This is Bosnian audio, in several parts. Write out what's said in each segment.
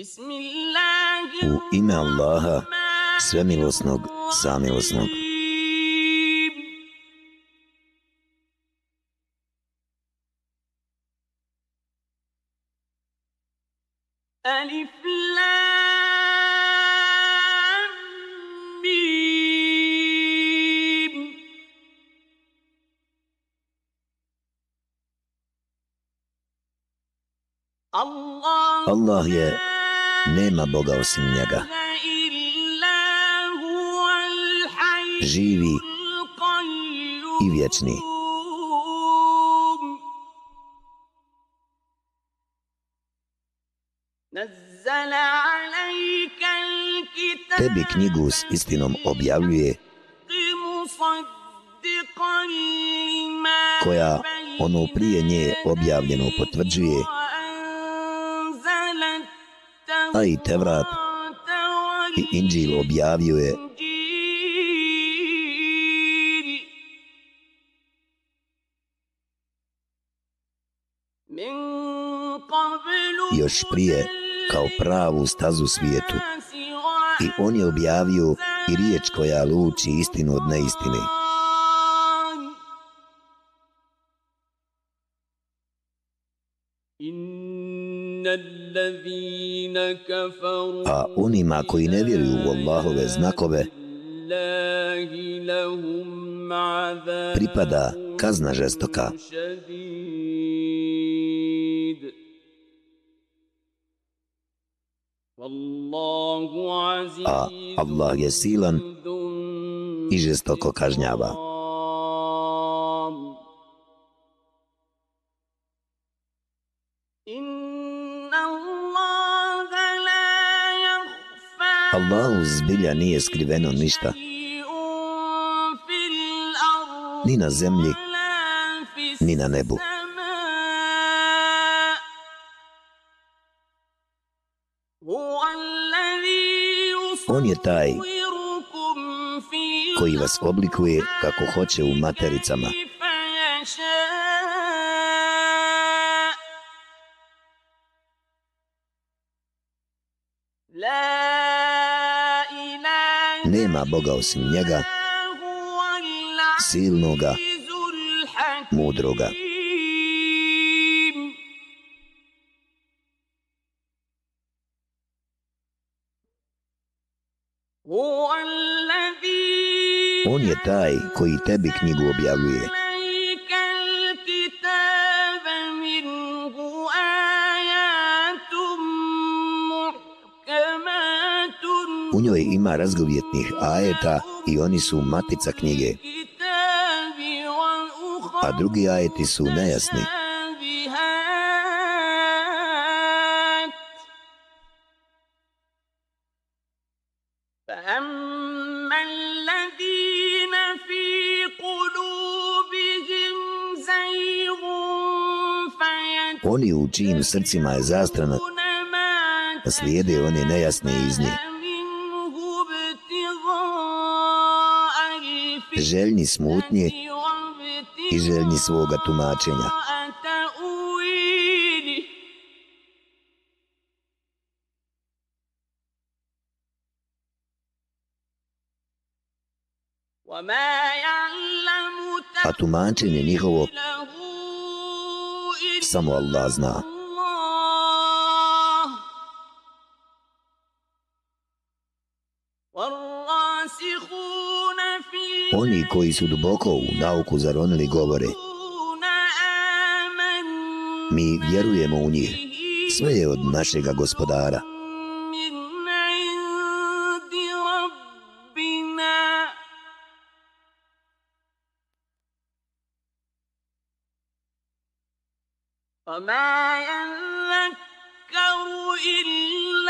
U ime Allaha, svemilosnog, samilosnog. Allah je, nema Boga osim njega. Živi i vječni. Tebi knjigu s istinom objavljuje koja ono prije nje objavljeno potvrđuje a i Tevrat. I Inđil objavio je. Još prije kao pravu stazu svijetu. I on je objavio i riječ koja luči istinu od neistine. A onima koji ne vjeruju u Allahove znakove pripada kazna žestoka. A Allah je silan i žestoko kažnjava. Allahu zbilja nije skriveno ništa. Ni na zemlji, ni na nebu. On je taj koji vas oblikuje kako hoće u matericama. Nema Boga osim njega, silnoga, mudroga. On je taj koji tebi knjigu objavljuje. U njoj ima razgovjetnih ajeta i oni su matica knjige. A drugi ajeti su nejasni. Oni u čijim srcima je zastrana slijede one nejasne iz njih. Željni smutnje i željni svoga tumačenja. A tumačenje njihovo samo Allah zna. Oni koji su duboko u nauku zaronili govore. Mi vjerujemo u njih. Sve je od našega gospodara.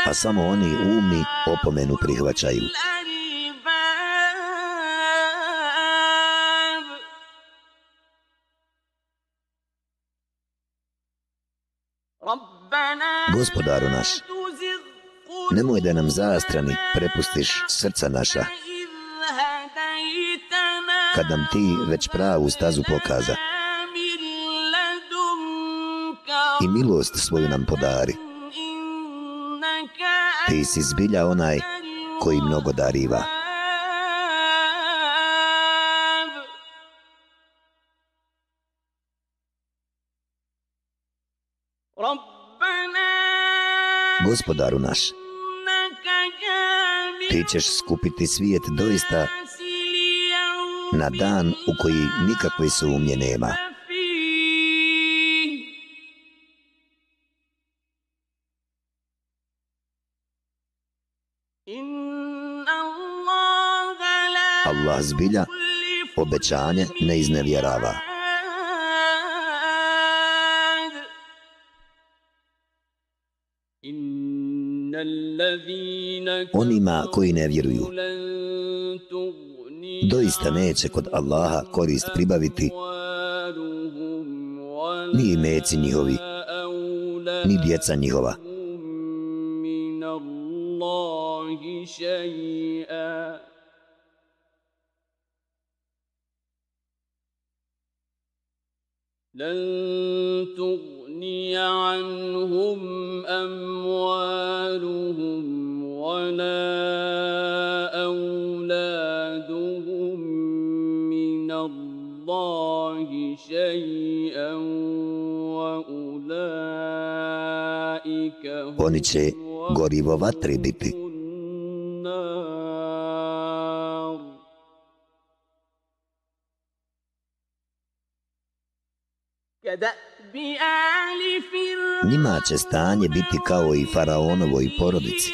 A samo oni umni opomenu prihvaćaju. Gospodaru naš, nemoj da nam zastrani prepustiš srca naša, kad nam ti već pravu stazu pokaza i milost svoju nam podari. Ti si zbilja onaj koji mnogo dariva. Gospodaru naš, ti ćeš skupiti svijet doista na dan u koji nikakve sumnje nema. Allah zbilja obećanje ne iznevjerava. Onima koji ne vjeruju, doista neće kod Allaha korist pribaviti ni imeci njihovi, ni djeca njihova. لن تغني عنهم أموالهم ولا أولادهم من الله شيئا وأولئك Oni će gorivo vatre biti. Njima će stanje biti kao i faraonovoj porodici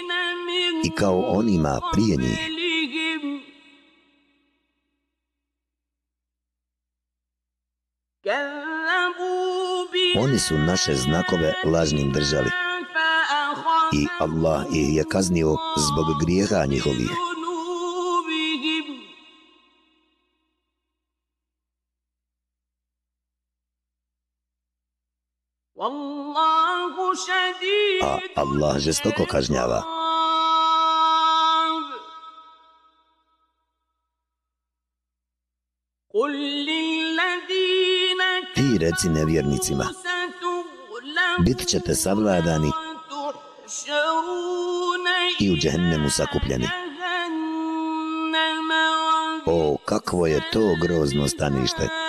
i kao onima prije njih. Oni su naše znakove lažnim držali i Allah ih je kaznio zbog grijeha njihovih. A Allah žestoko kažnjava. Ti reci nevjernicima, bit ćete savladani i u džehennemu sakupljeni. O, kakvo je to grozno stanište!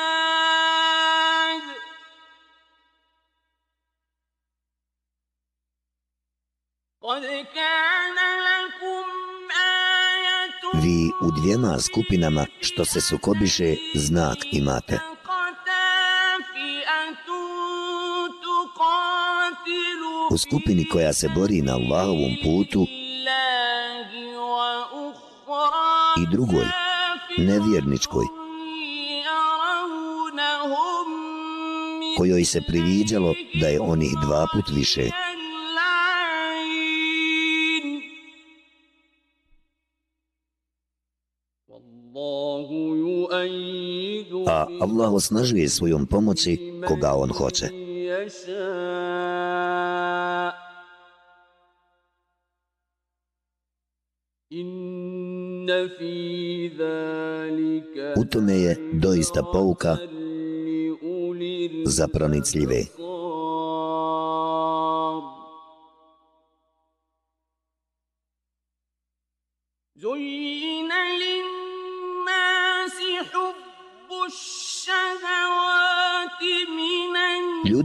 U dvijema skupinama što se sukobiše znak imate. U skupini koja se bori na Allahovom putu i drugoj, nevjerničkoj, kojoj se priviđalo da je onih dva put više. Allah osnažuje svojom pomoći koga on hoće. U tome je doista pouka za pronicljive.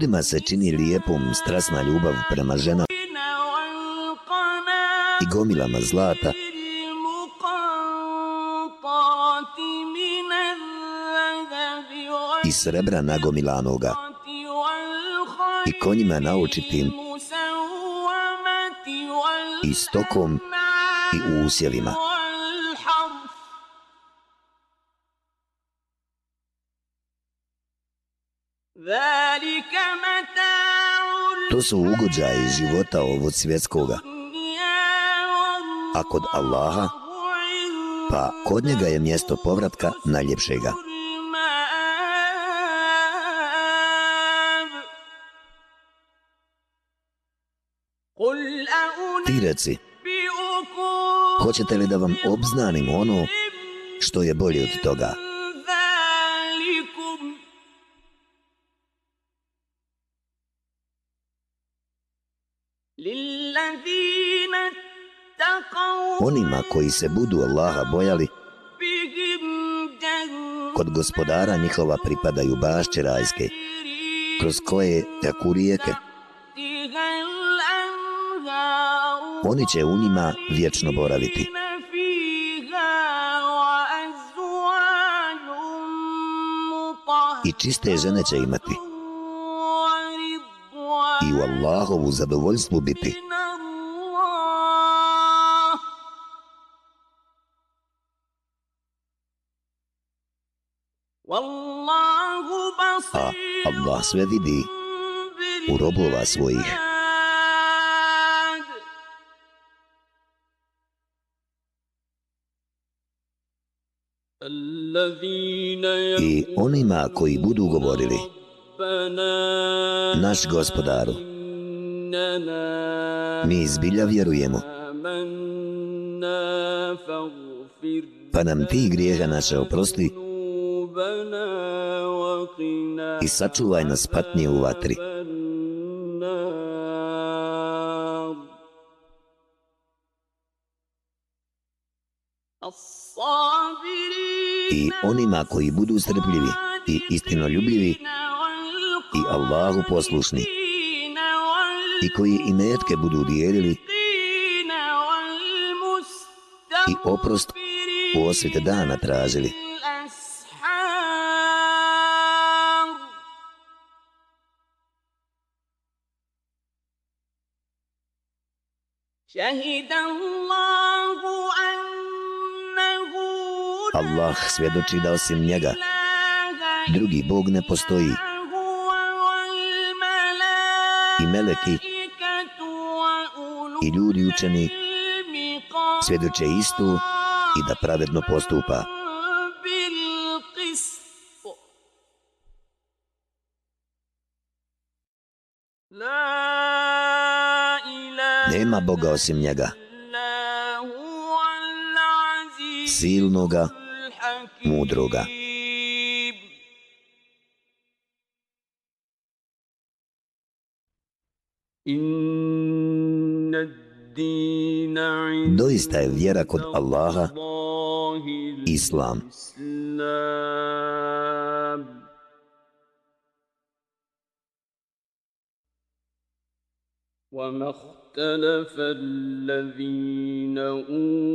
Ljudima se čini lijepom strasna ljubav prema ženama i gomilama zlata i srebra nagomilanoga i konjima naučitim i stokom i usjevima. To su ugođaje života ovog svjetskoga. A kod Allaha, pa kod njega je mjesto povratka najljepšega. Ti reci, hoćete li da vam obznanim ono što je bolje od toga? Koji se budu Allaha bojali, kod gospodara njihova pripadaju bašće rajske, kroz koje teku rijeke. Oni će u njima vječno boraviti. I čiste žene će imati. I u Allahovu zadovoljstvu biti. Allah sve vidi u robova svojih. I onima koji budu govorili Naš gospodaru Mi izbilja vjerujemo Pa nam ti grijeha naše oprosti I sačuvaj nas patnje u vatri. i onima koji budu strpljivi i istinoljubivi i Allahu poslušni. i koji imetke budu dijelili i oprost u osvete dana tražili. Allah svjedoči da osim njega drugi Bog ne postoji i meleki i ljudi učeni svjedoče istu i da pravedno postupa. Nema Boga osim njega. Silnoga mudroga. Doista je vjera kod Allaha Islam.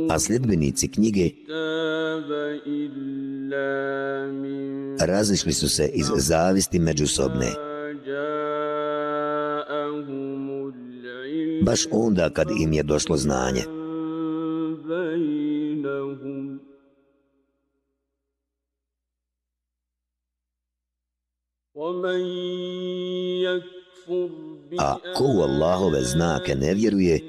A sljedbenici knjige razišli su se iz zavisti međusobne. Baš onda kad im je došlo znanje. A ko u Allahove znake ne vjeruje,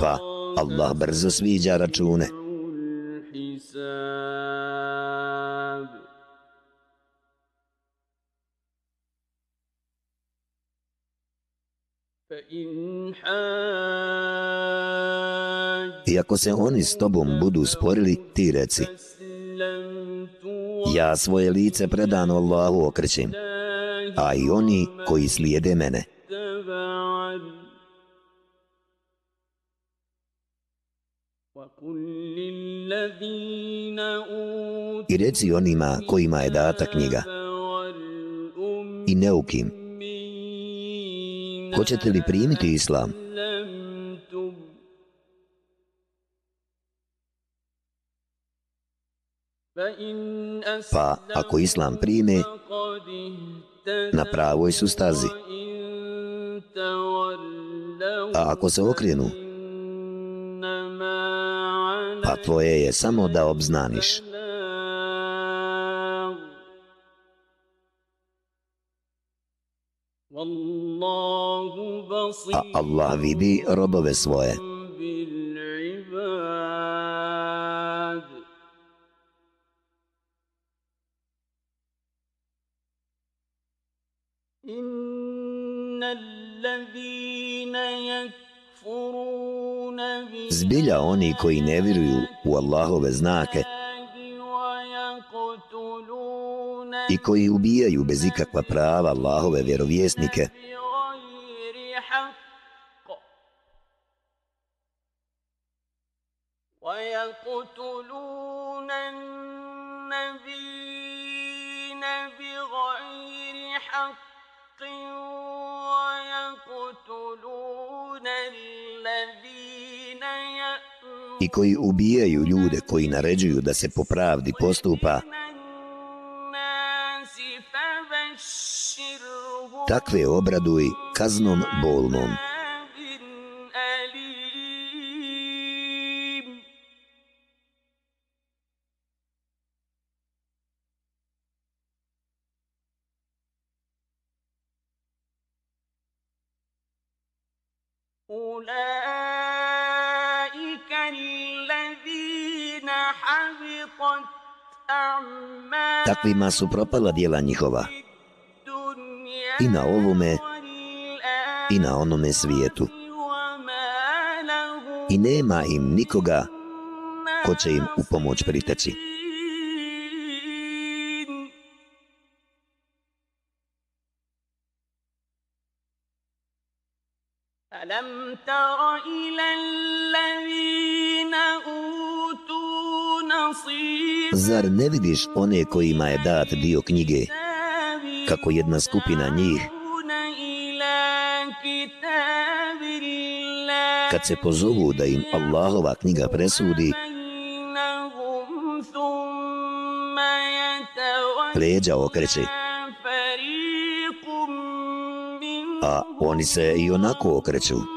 pa Allah brzo sviđa račune. I ako se oni s tobom budu sporili, ti reci, ja svoje lice predano Allahu okrećem, a i oni koji slijede mene. I reci onima kojima je data knjiga i neukim, hoćete li primiti islam? Pa ako islam prime, na pravoj su stazi. A ako se okrenu, pa tvoje je samo da obznaniš. A Allah vidi robove svoje. Zbilja oni koji ne vjeruju u Allahove znake i koji ubijaju bez ikakva prava Allahove vjerovjesnike i koji ubijaju ljude koji naređuju da se po pravdi postupa, takve obraduj kaznom bolnom. Takvima su propala dijela njihova i na ovome i na onome svijetu. I nema im nikoga ko će im u pomoć priteći. Zar ne vidiš one kojima je dat dio knjige, kako jedna skupina njih, kad se pozovu da im Allahova knjiga presudi, leđa okreće, a oni se i onako okreću.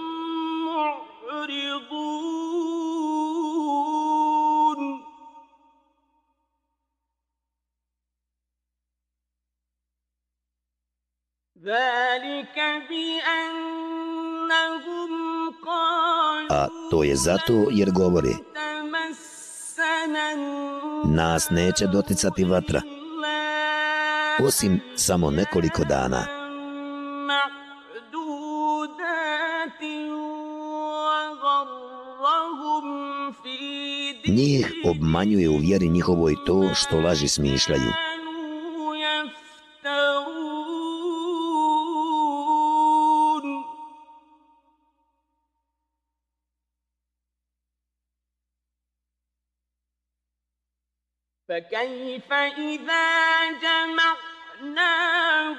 A to je zato jer govori Nas neće doticati vatra Osim samo nekoliko dana. Njih obmanjuje u vjeri njihovoj to što laži smišljaju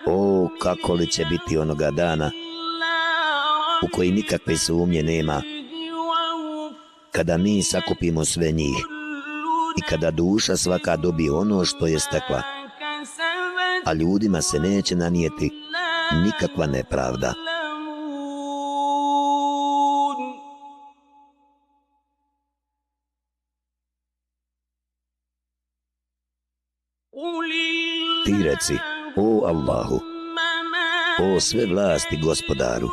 O, kako li će biti onoga dana u koji nikakve sumnje nema kada mi sakupimo sve njih i kada duša svaka dobi ono što je stekla a ljudima se neće nanijeti nikakva nepravda. Ti reci, o Allahu, o sve vlasti gospodaru,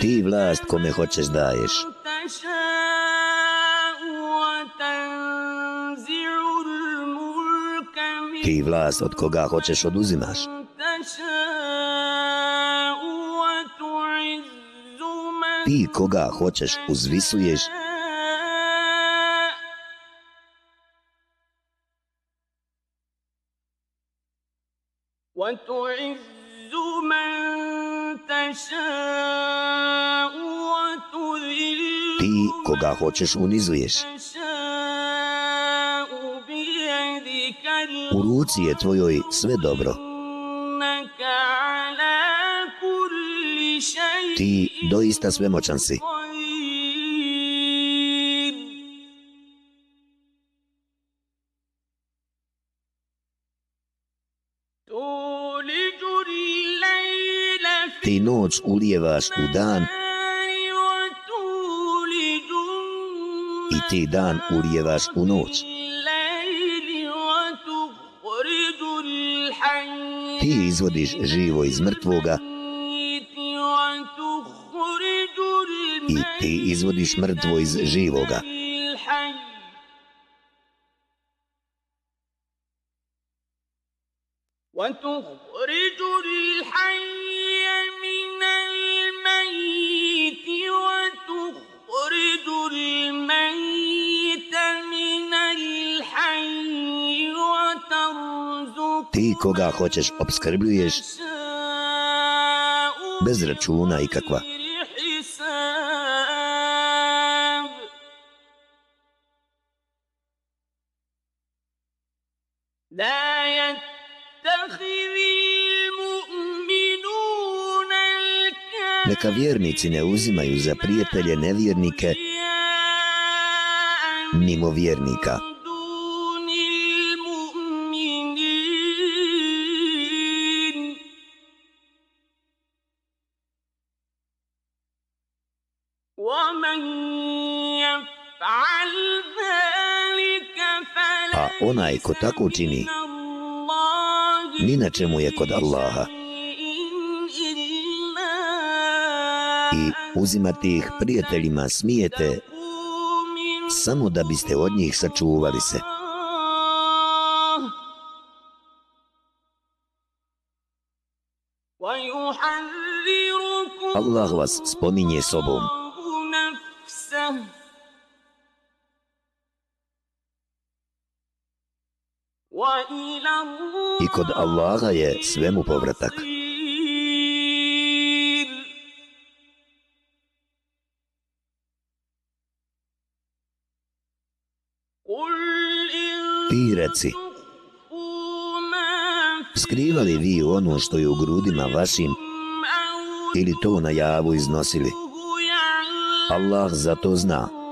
ti vlast kome hoćeš daješ, ti vlast od koga hoćeš oduzimaš, ti koga hoćeš uzvisuješ, hoćeš unizuješ. U ruci je tvojoj sve dobro. Ti doista svemoćan si. Ti noć ulijevaš u dan ti dan ulijevaš u noć. Ti izvodiš živo iz mrtvoga i ti izvodiš mrtvo iz živoga. hoćeš obskrbljuješ bez računa i kakva. Neka vjernici ne uzimaju za prijatelje nevjernike mimo vjernika. vjernika. Onaj ko tako čini, ni na čemu je kod Allaha. I uzimati ih prijateljima smijete samo da biste od njih sačuvali se. Allah vas spominje sobom. Kod Allaha je svemu povratak. Ti reci, skrivali vi ono što je u grudima vašim ili to na javu iznosili? Allah za to zna.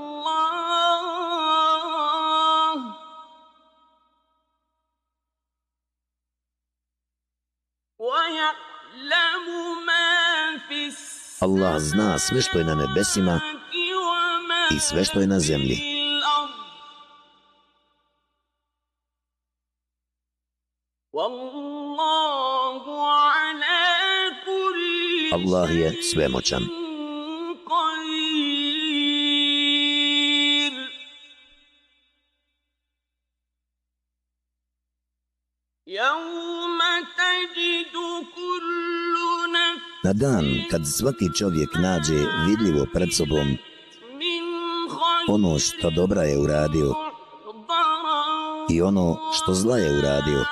Allah zna sve što je na nebesima i sve što je na zemlji. Allah je svemoćan. Kad svaki čovjek nađe vidljivo pred sobom ono što dobra je uradio i ono što zla je uradio,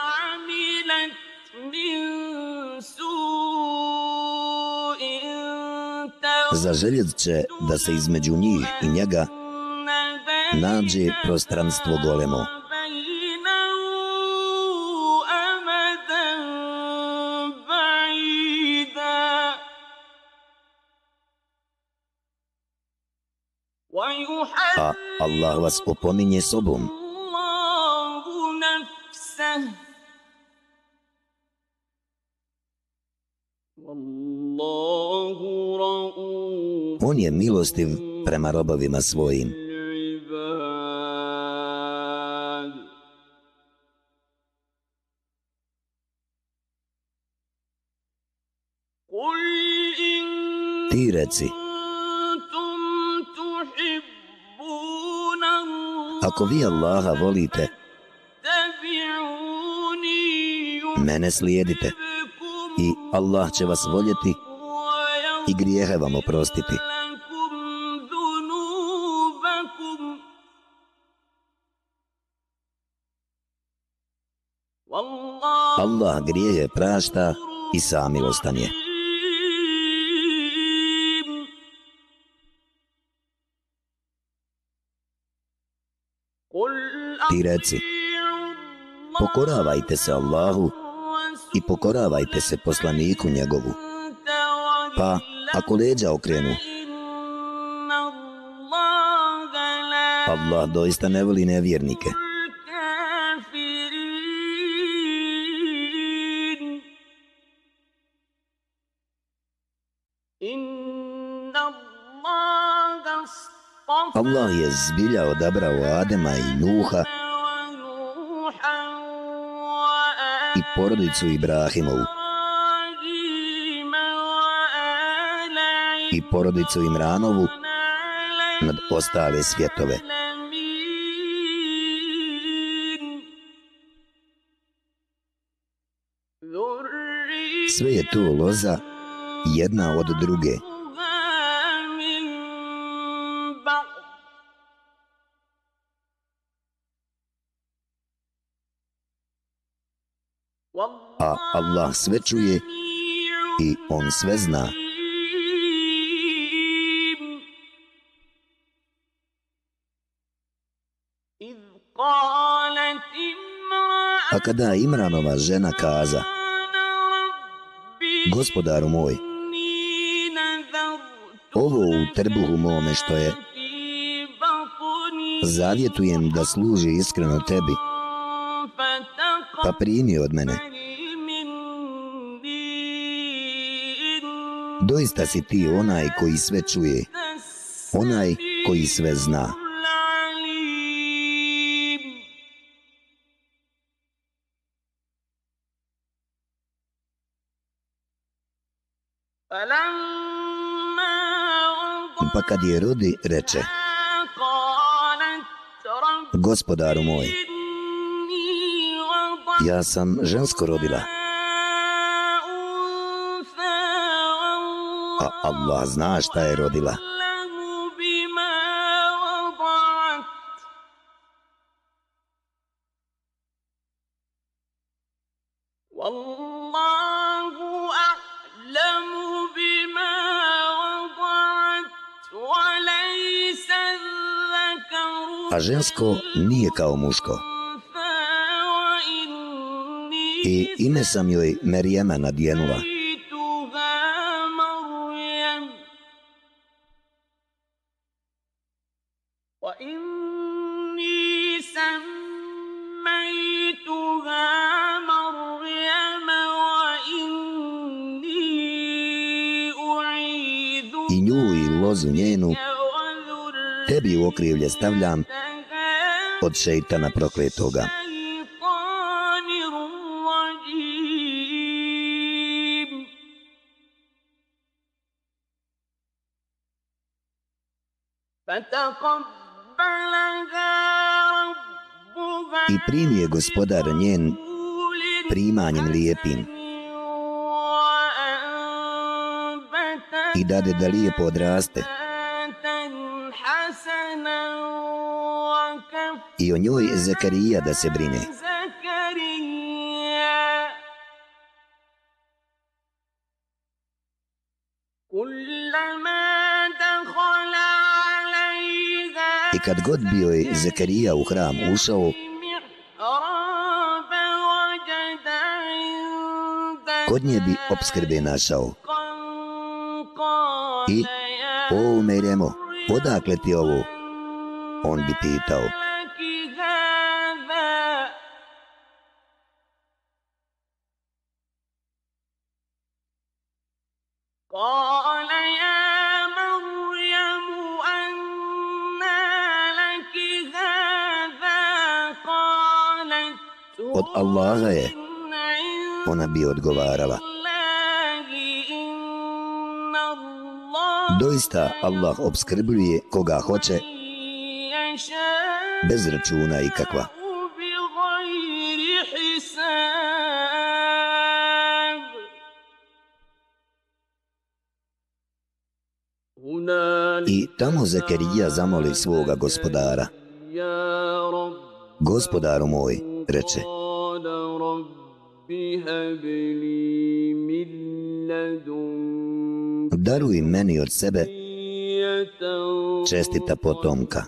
zaželjet će da se između njih i njega nađe prostranstvo golemo. Allah vas opominje sobom. On je milostiv prema robovima svojim. Ti reci, ako vi Allaha volite, mene slijedite i Allah će vas voljeti i grijehe vam oprostiti. Allah grijeje prašta i samilostan je. Ti reci, pokoravajte se Allahu i pokoravajte se poslaniku njegovu. Pa, ako leđa okrenu, Allah doista ne voli nevjernike. Allah je zbilja odabrao Adema i Nuha porodicu Ibrahimovu i porodicu Imranovu nad ostale svjetove. Sve je to loza jedna od druge. Allah sve čuje i On sve zna. A kada Imranova žena kaza, gospodaru moj, ovo u trbuhu mome što je, zavjetujem da služi iskreno tebi, pa primi od mene. Doista si ti onaj koji sve čuje, onaj koji sve zna. Pa kad je rodi, reče, gospodaru moj, ja sam žensko rodila, a Allah zna šta je rodila. a žensko nije kao muško. I ime sam joj Merijema nadjenula. Stavljam od šeitana prokletoga. I primi je gospodar njen primanjem lijepim i dade da lijepo odraste. I o njoj Zakarija da se brine. I kad god bio je Zakarija u hram ušao, kod nje bi obskrbe našao. I, o Meremo, odakle ti ovo? On bi pitao. Odgovarala. Doista Allah obskrbljuje koga hoće, bez računa i kakva. I tamo Zekerija zamoli svoga gospodara. Gospodaru moj, reče, daruj meni od sebe čestita potomka.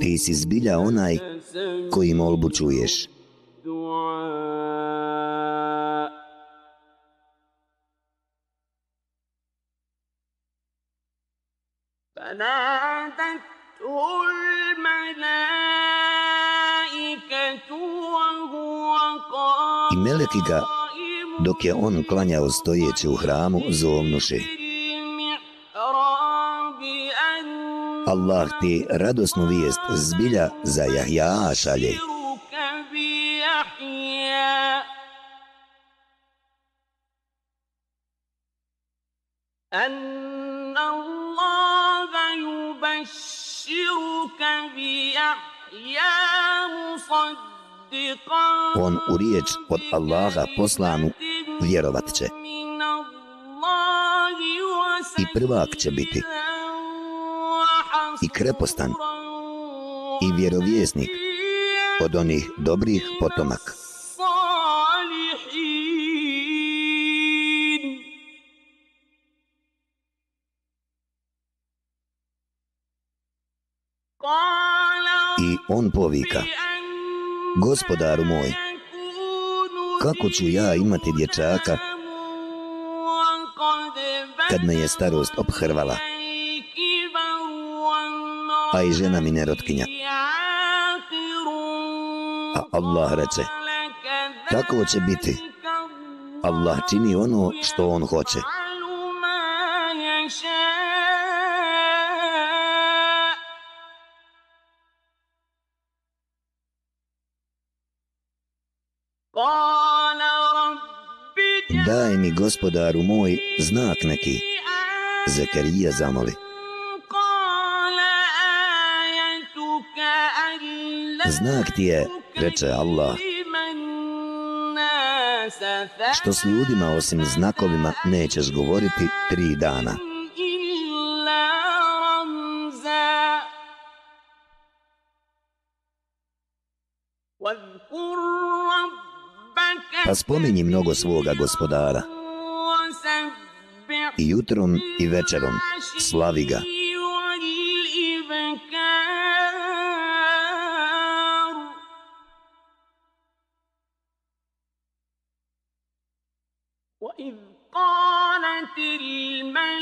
Ti si zbilja onaj koji molbu čuješ. I meleki ga, dok je on klanjao stojeći u hramu, zovnuši. Allah ti radosnu vijest zbilja za Jahja šalje. On u riječ od Allaha poslanu vjerovat će. I prvak će biti. I krepostan. I vjerovjesnik od onih dobrih potomaka. I on povika, gospodaru moj, kako ću ja imati dječaka, kad me je starost obhrvala, a i žena mi nerotkinja. A Allah reče, tako će biti. Allah čini ono što on hoće. Daj mi, gospodaru moj, znak neki. Zekarija zamoli. Znak ti je, reče Allah, što s ljudima osim znakovima nećeš govoriti tri dana. Pa spominji mnogo svoga gospodara. I jutrom i večerom slavi ga.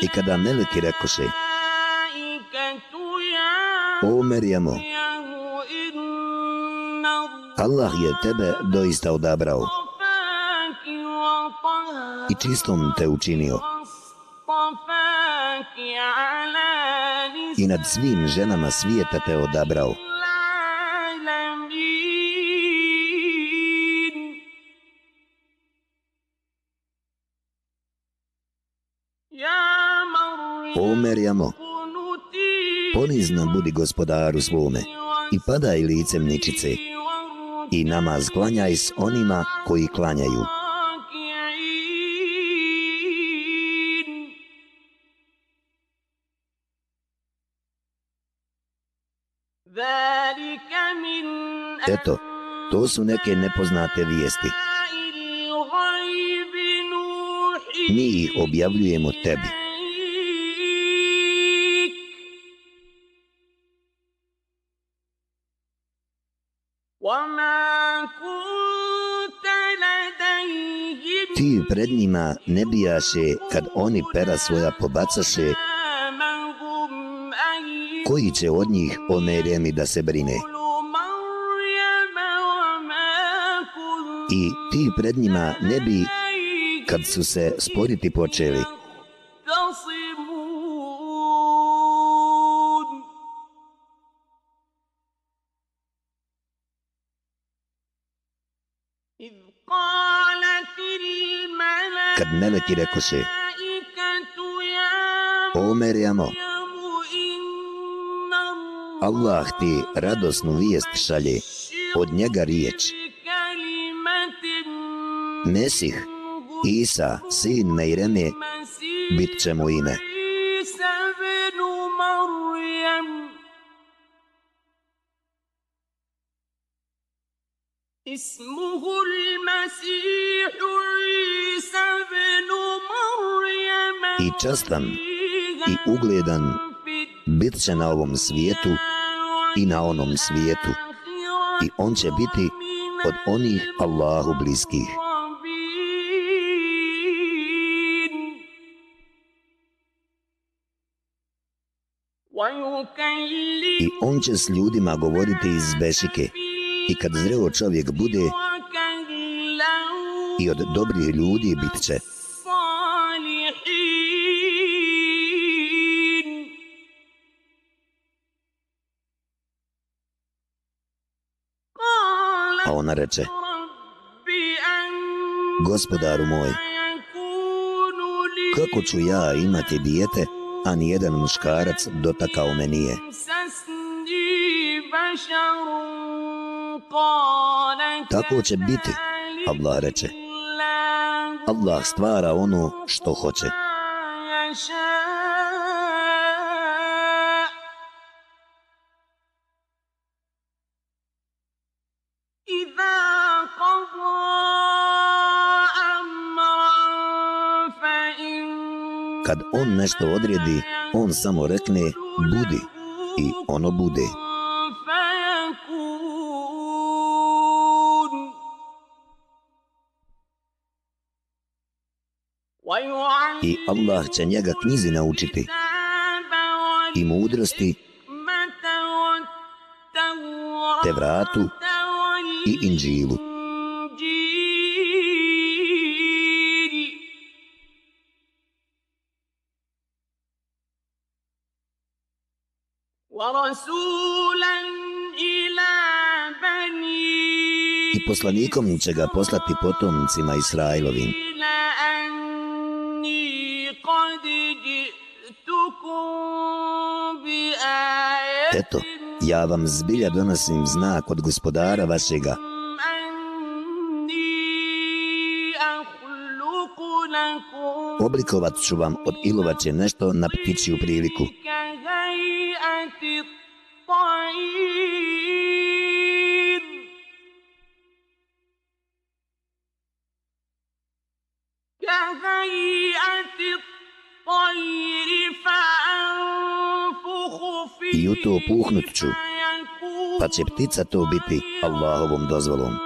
I kada meleki rekoše O Merjamo, Allah je tebe doista odabrao i čistom te učinio i nad svim ženama svijeta te odabrao O Merjamo, ponizna budi gospodaru svome i padaj licem ničice i namaz klanjaj s onima koji klanjaju. Eto, to su neke nepoznate vijesti. Mi ih objavljujemo tebi. Ti pred njima ne bijaše kad oni pera svoja pobacaše, koji će od njih o Merjemi da se brine? I ti pred njima ne bi, kad su se sporiti počeli, kad meleki rekoše O Merijamo Allah ti radosnu vijest šalje od njega riječ. Mesih Isa, sin Mejreme bit će mu ime اسمه المسيح عيسى بن مريم I častan i ugledan bit će na ovom svijetu i na onom svijetu i on će biti od onih Allahu bliskih. I on će s ljudima govoriti iz Bešike i kad zreo čovjek bude i od dobrih ljudi bit će. A ona reče, gospodaru moj, kako ću ja imati dijete, a nijedan muškarac dotakao me nije? Tako će biti, Allah reče. Allah stvara ono što hoće. Kad on nešto odredi, on samo rekne budi i ono bude. I Allah će njega knjizi naučiti i mudrosti te vratu i inđilu. I poslanikom će ga poslati potomcima Israilovim. Eto, ja vam zbilja donosim znak od gospodara vašega. Oblikovat ću vam od ilovače nešto na ptičiju priliku. I u to puhnut ću, pa će ptica to biti Allahovom dozvolom.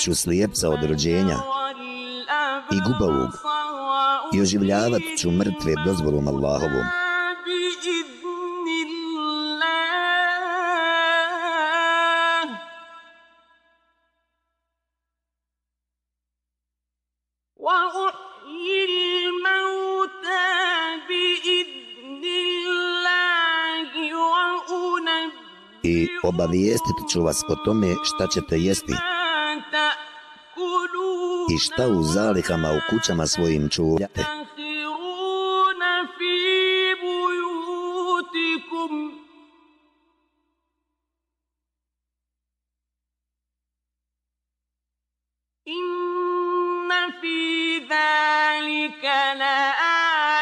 Ću slijepca od rođenja i gubavog i oživljavat ću mrtve dozvolom Allahovom. i obavijestit ću vas o tome šta ćete jesti i šta u zalihama u kućama svojim čuvate.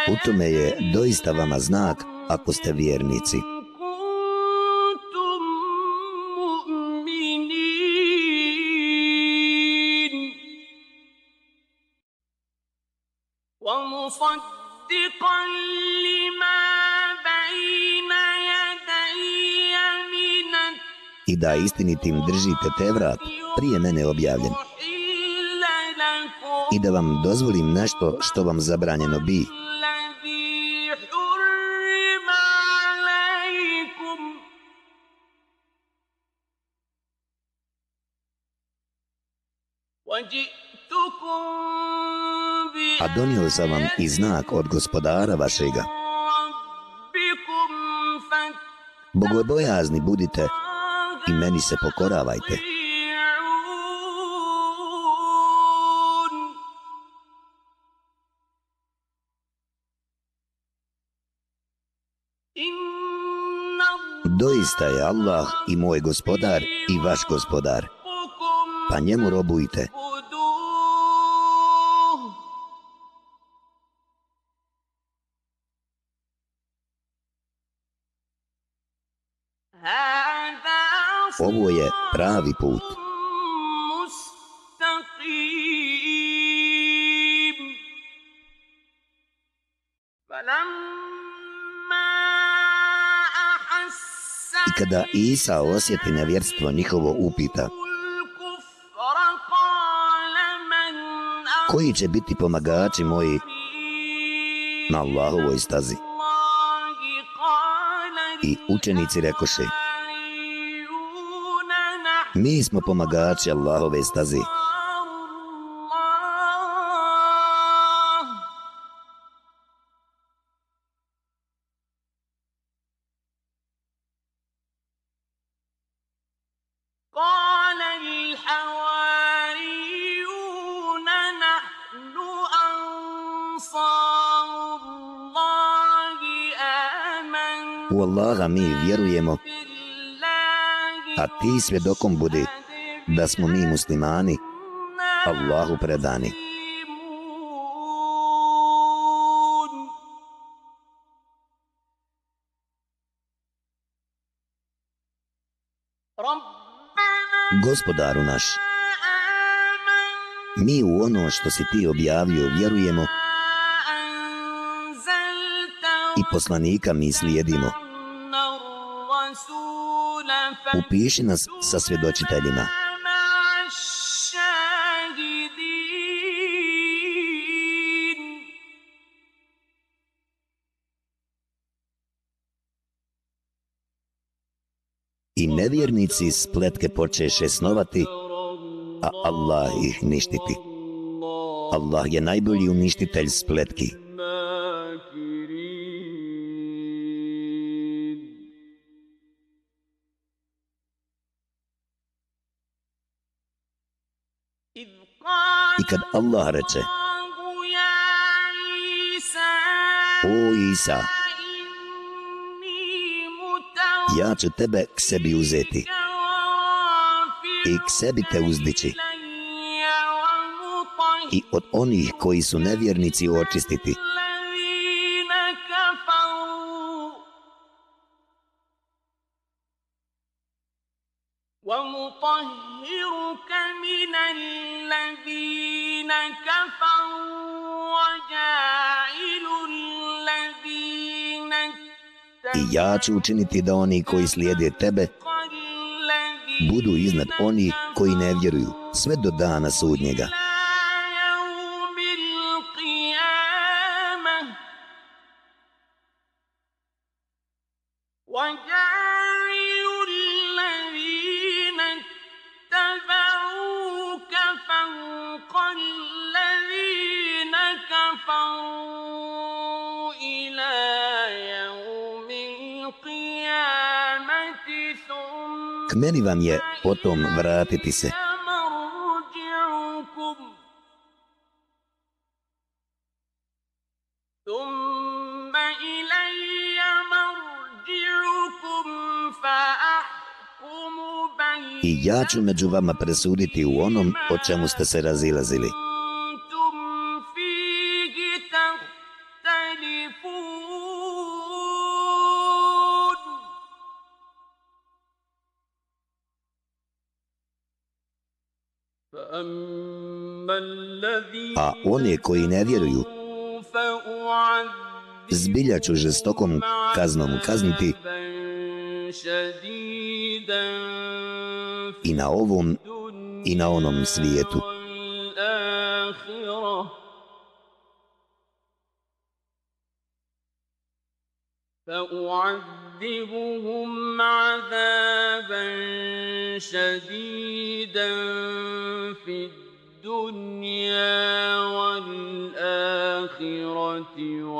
U tome je doista vama znak ako ste vjernici. Istinitim držite te vrat prije mene objavljen i da vam dozvolim nešto što vam zabranjeno bi. A donio sam vam i znak od gospodara vašega. Bogobojazni budite i meni se pokoravajte. Doista je Allah i moj gospodar i vaš gospodar, pa njemu robujte. Ovo je pravi put. I kada Isa osjeti nevjerstvo njihovo upita, koji će biti pomagači moji na Allahovoj stazi? I učenici rekoše, Mi smo pomagači Allahove stazi. U Allaha mi vjerujemo a ti svjedokom budi da smo mi muslimani Allahu predani. Gospodaru naš, mi u ono što si ti objavio vjerujemo i poslanika mi slijedimo. Upiši nas sa svjedočiteljima. I nevjernici spletke počeše snovati, a Allah ih ništiti. Allah je najbolji uništitelj spletki. Kad Allah reče, O Isa, ja ću tebe k sebi uzeti i k sebi te uzdići i od onih koji su nevjernici očistiti. I učiniti da oni koji slijede tebe budu iznad oni koji ne vjeruju sve do dana sudnjega. Potom vratiti se. I ja ću među vama presuditi u onom o čemu ste se razilazili. Koji ne vjeruju, zbilja ću žestokom kaznom kazniti i na ovom i na onom svijetu.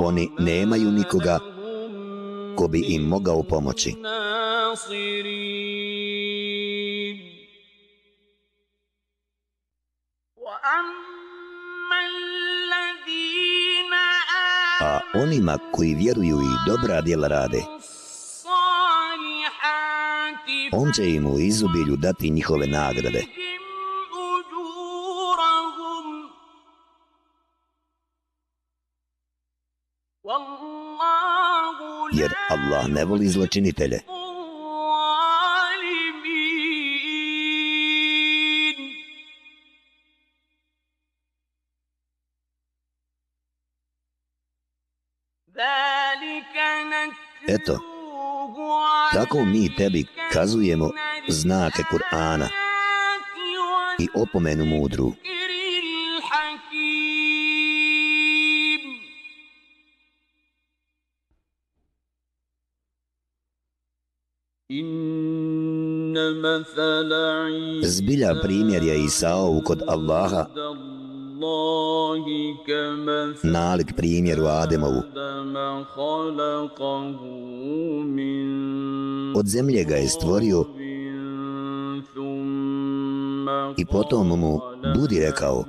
Oni nemaju nikoga ko bi im mogao pomoći. A onima koji vjeruju i dobra djela rade, on će im u izubilju dati njihove nagrade. Jer Allah ne voli zločinitelje. Eto, tako mi tebi kazujemo znake Kur'ana i opomenu mudru. Zbilja primjer je Isaovu kod Allaha nalik primjeru Ademovu. Od zemlje ga je stvorio i potom mu budi rekao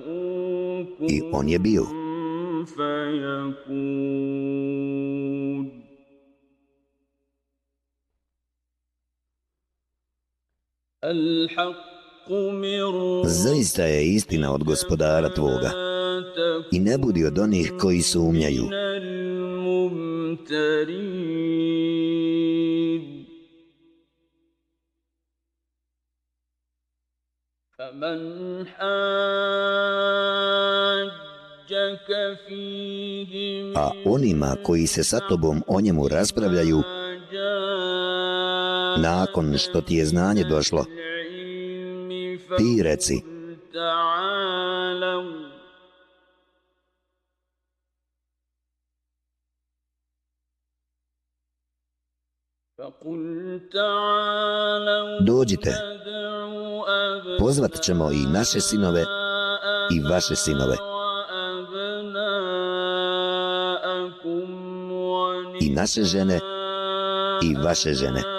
i on je bio. Zaista je istina od gospodara tvoga i ne budi od onih koji sumnjaju. A onima koji se sa tobom o njemu raspravljaju, nakon što ti je znanje došlo, ti reci, Dođite, pozvat ćemo i naše sinove i vaše sinove. I naše žene i vaše žene.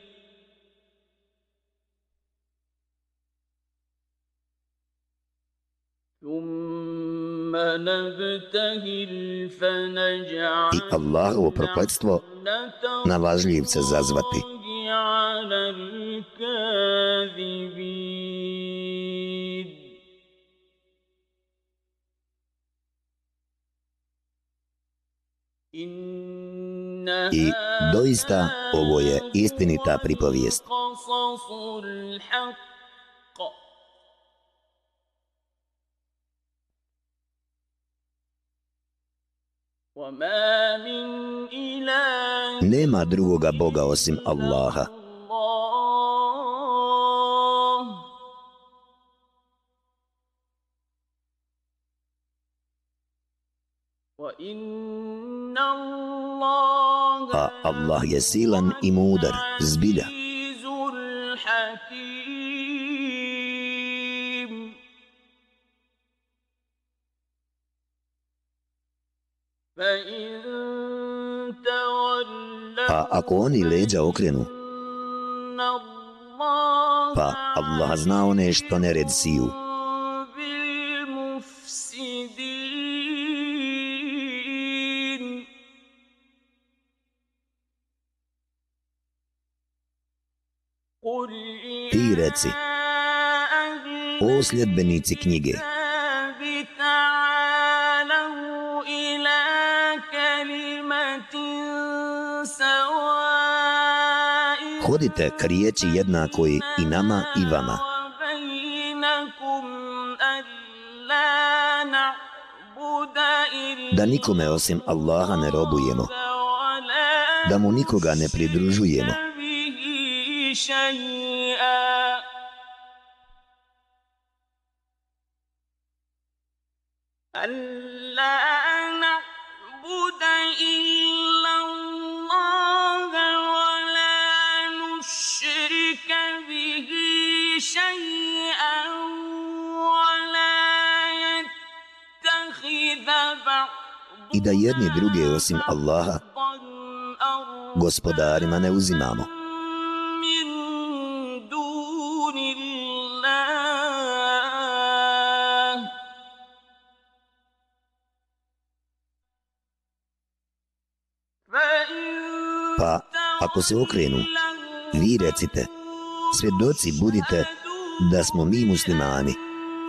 I Allahovo prokletstvo na lažljivce zazvati. I doista ovo je istinita pripovijest. Nema drugoga Boga osim Allaha. A Allah je silan i mudar, zbilja. Pa ako oni leđa okrenu, pa Allah zna one što ne red siju. Ti reci, o sljedbenici knjige, hodite k riječi jednakoj i nama i vama. Da nikome osim Allaha ne robujemo, da mu nikoga ne pridružujemo. Allah na'budu illa i da jedni druge osim Allaha gospodarima ne uzimamo. Pa, ako se okrenu, vi recite, svjedoci budite da smo mi muslimani,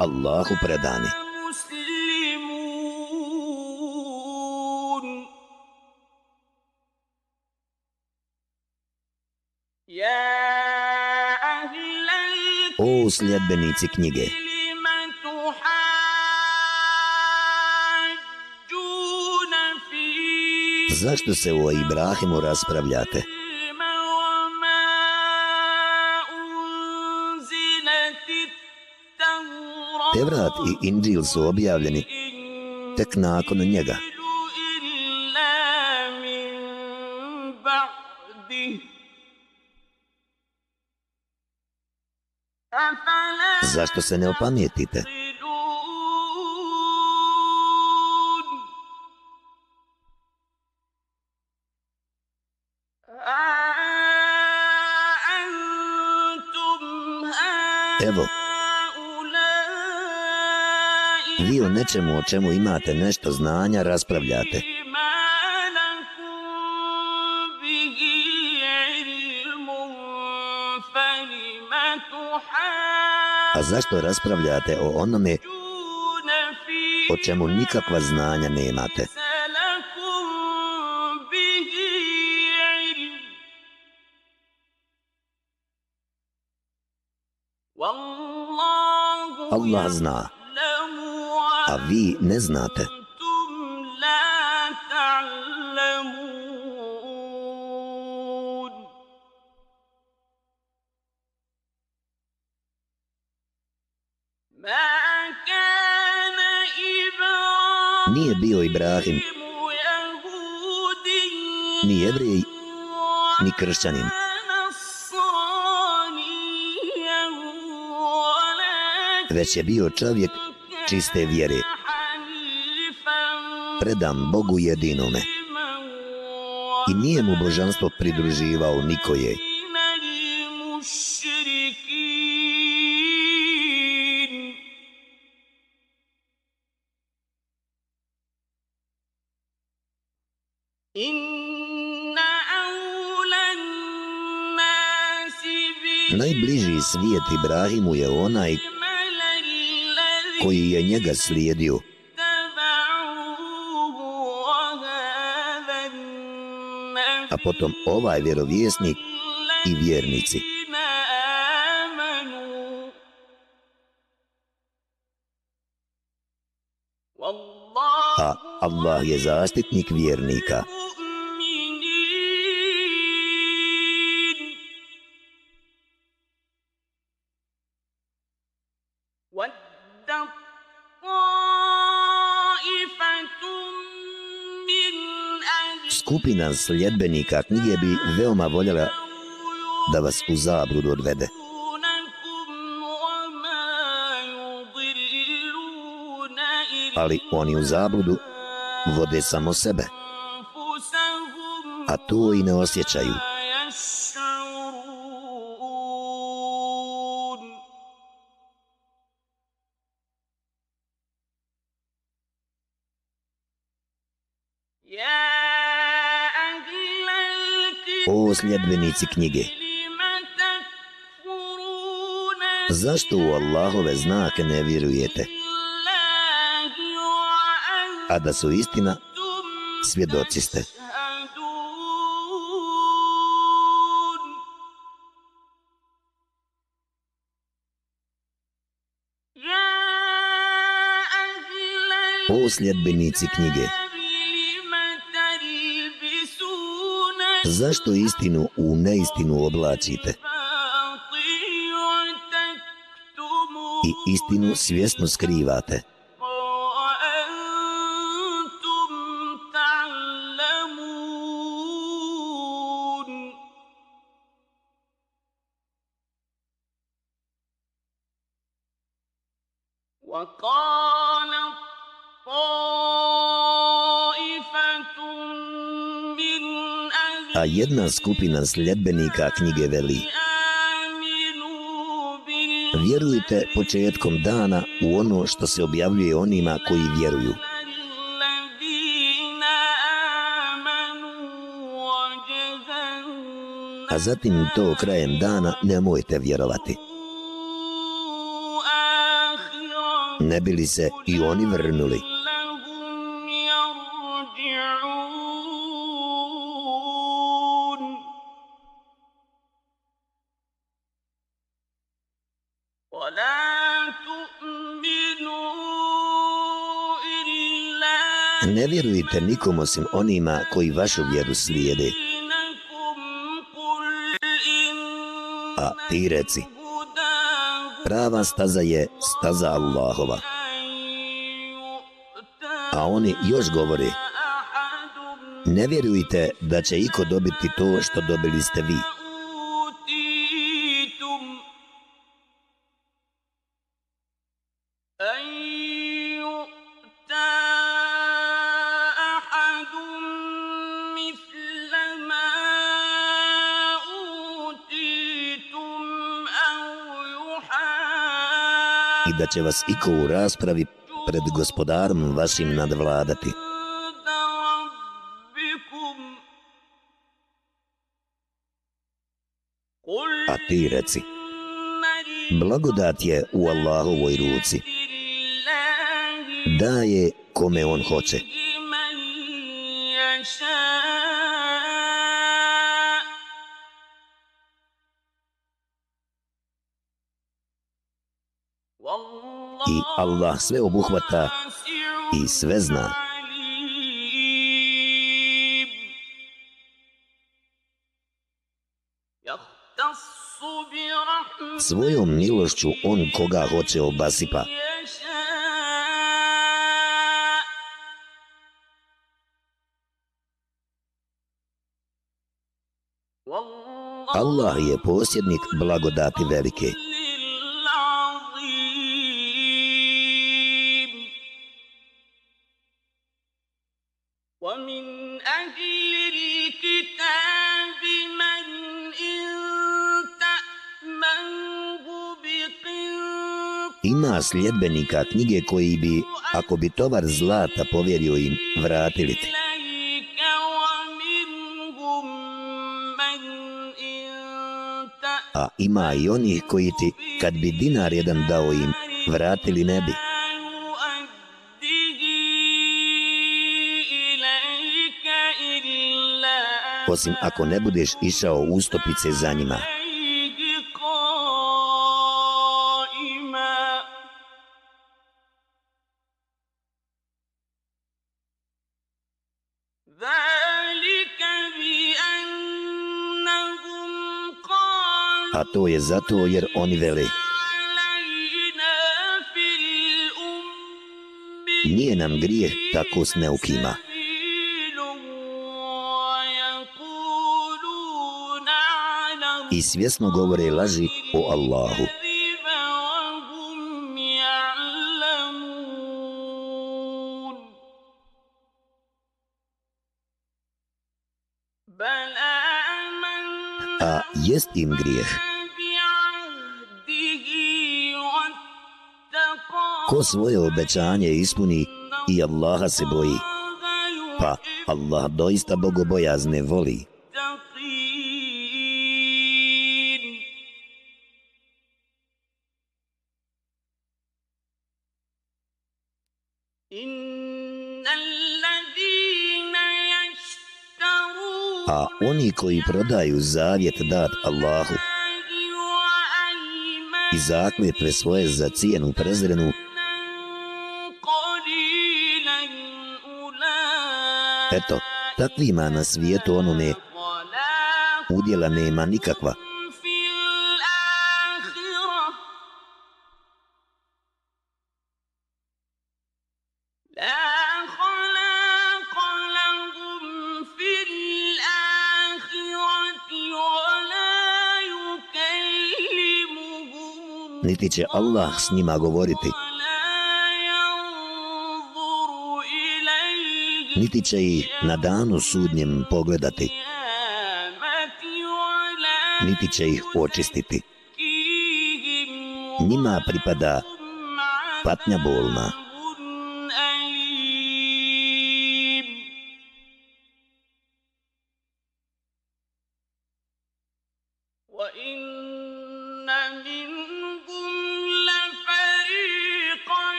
Allahu predani. Sljedbenici knjige, zašto se o Ibrahimu raspravljate? Tevrat i Inđil su objavljeni tek nakon njega. Zašto se ne opametite? Evo, Vi o nečemu o čemu imate nešto znanja raspravljate. A zašto raspravljate o onome o čemu nikakva znanja nemate? Allah zna, a vi ne znate. Kršćanin. Već je bio čovjek čiste vjere. Predan Bogu jedinome. I nije mu božanstvo pridruživao nikoje. Svijet Ibrahimu je onaj koji je njega slijedio. A potom ovaj vjerovjesnik i vjernici. A Allah je zaštitnik vjernika. Skupina sljedbenika knjige bi veoma voljela da vas u zabludu odvede. Ali oni u zabludu vode samo sebe, a to i ne osjećaju. O sljedbenici knjige, zašto u Allahove znake ne vjerujete? A da su istina, svjedoci ste. O sljedbenici knjige, Zašto istinu u neistinu oblačite? I istinu svjesno skrivate. Jedna skupina sljedbenika knjige veli Vjerujte početkom dana u ono što se objavljuje onima koji vjeruju. A zatim to krajem dana nemojte vjerovati. Ne bili se i oni vrnuli. Vjerujte nikom osim onima koji vašu vjeru slijede. A ti reci, prava staza je staza Allahova. A oni još govore, ne vjerujte da će iko dobiti to što dobili ste vi. Će vas iko u raspravi pred gospodarom vašim nadvladati. A ti reci, blagodat je u Allahovoj ruci. Daje kome on hoće. Allah sve obuhvata i sve zna. Svojom milošću on koga hoće obasipa. Allah je posjednik blagodati velike. Sljedbenika knjige koji bi, ako bi tovar zlata povjerio im, vratili ti. A ima i onih koji ti, kad bi dinar jedan dao im, vratili ne bi. Osim ako ne budeš išao ustopice za njima. To je zato jer oni veli. Nije nam grije tako s neukima. I svjesno govore laži o Allahu. A jest im grijeh. Ko svoje obećanje ispuni i Allaha se boji, pa Allah doista bogobojazne voli. A oni koji prodaju zavjet dat Allahu i zakljetve svoje za cijenu prezrenu, Eto, takvima na svijetu onome udjela nema nikakva. Niti će Allah s njima govoriti. Niti će ih na danu sudnjem pogledati, niti će ih očistiti. Njima pripada patnja bolna.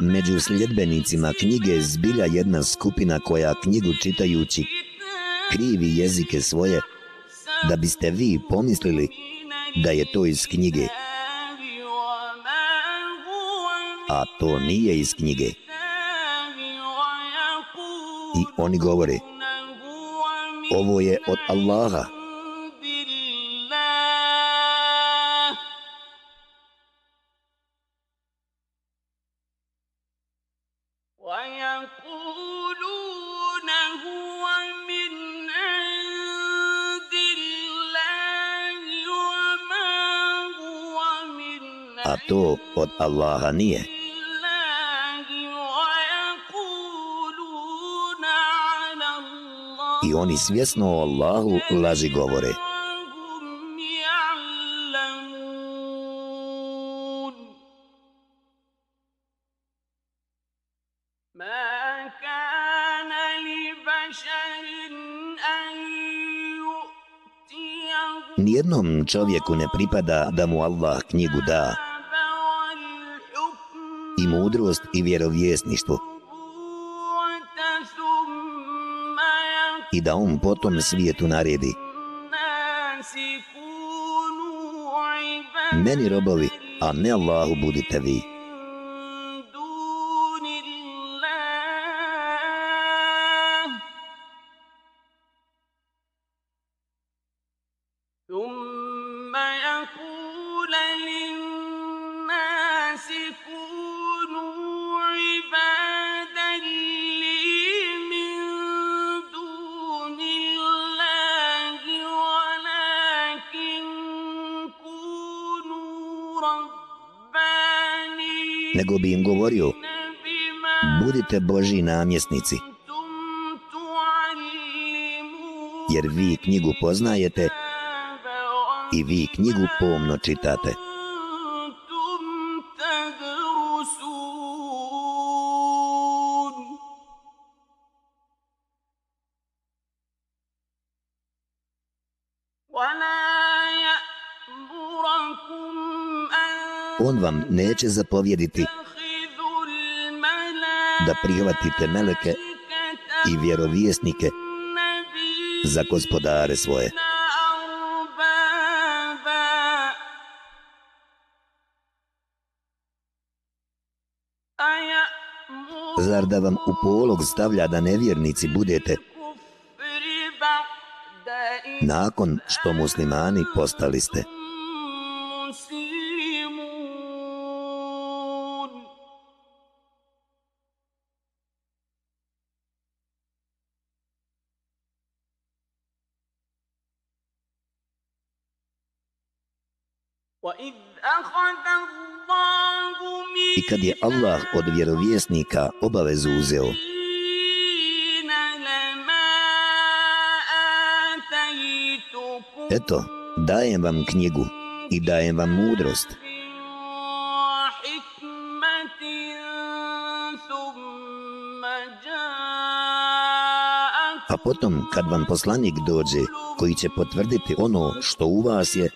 Ima među sljedbenicima knjige zbilja jedna skupina koja knjigu čitajući krivi jezike svoje da biste vi pomislili da je to iz knjige. A to nije iz knjige. I oni govore, ovo je od Allaha. Allaha nije. I oni svjesno o Allahu laži govore. Nijednom čovjeku ne pripada da mu Allah knjigu da, i mudrost i vjerovjesništvo i da on potom svijetu naredi meni robovi, a ne Allahu budite vi. Bi im govorio budite Boži namjesnici jer vi knjigu poznajete i vi knjigu pomno čitate. On vam neće zapovjediti da prihvatite meleke i vjerovjesnike za gospodare svoje. Zar da vam u polog stavlja da nevjernici budete nakon što muslimani postali ste? Od vjerovjesnika obavezu uzeo, eto, dajem vam knjigu i dajem vam mudrost. A potom, kad vam poslanik dođe, koji će potvrditi ono što u vas je,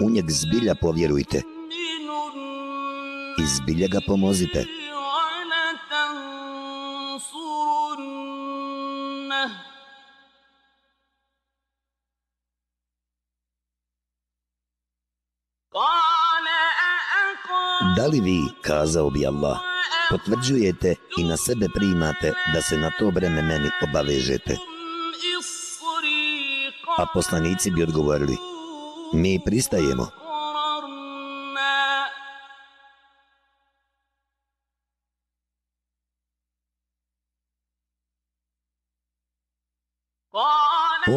U njeg zbilja povjerujte i zbilja ga pomozite. Da li vi, kazao bi Allah, potvrđujete i na sebe primate da se na to breme meni obavežete? A poslanici bi odgovorili, mi pristajemo.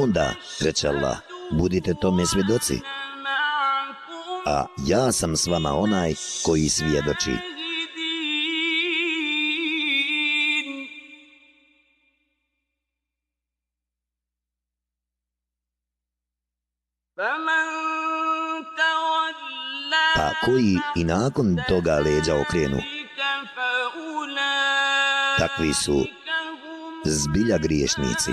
Onda, reče Allah, budite tome svjedoci. A ja sam s vama onaj koji svjedoči. Koji i nakon toga leđa okrenu, takvi su zbilja griješnici.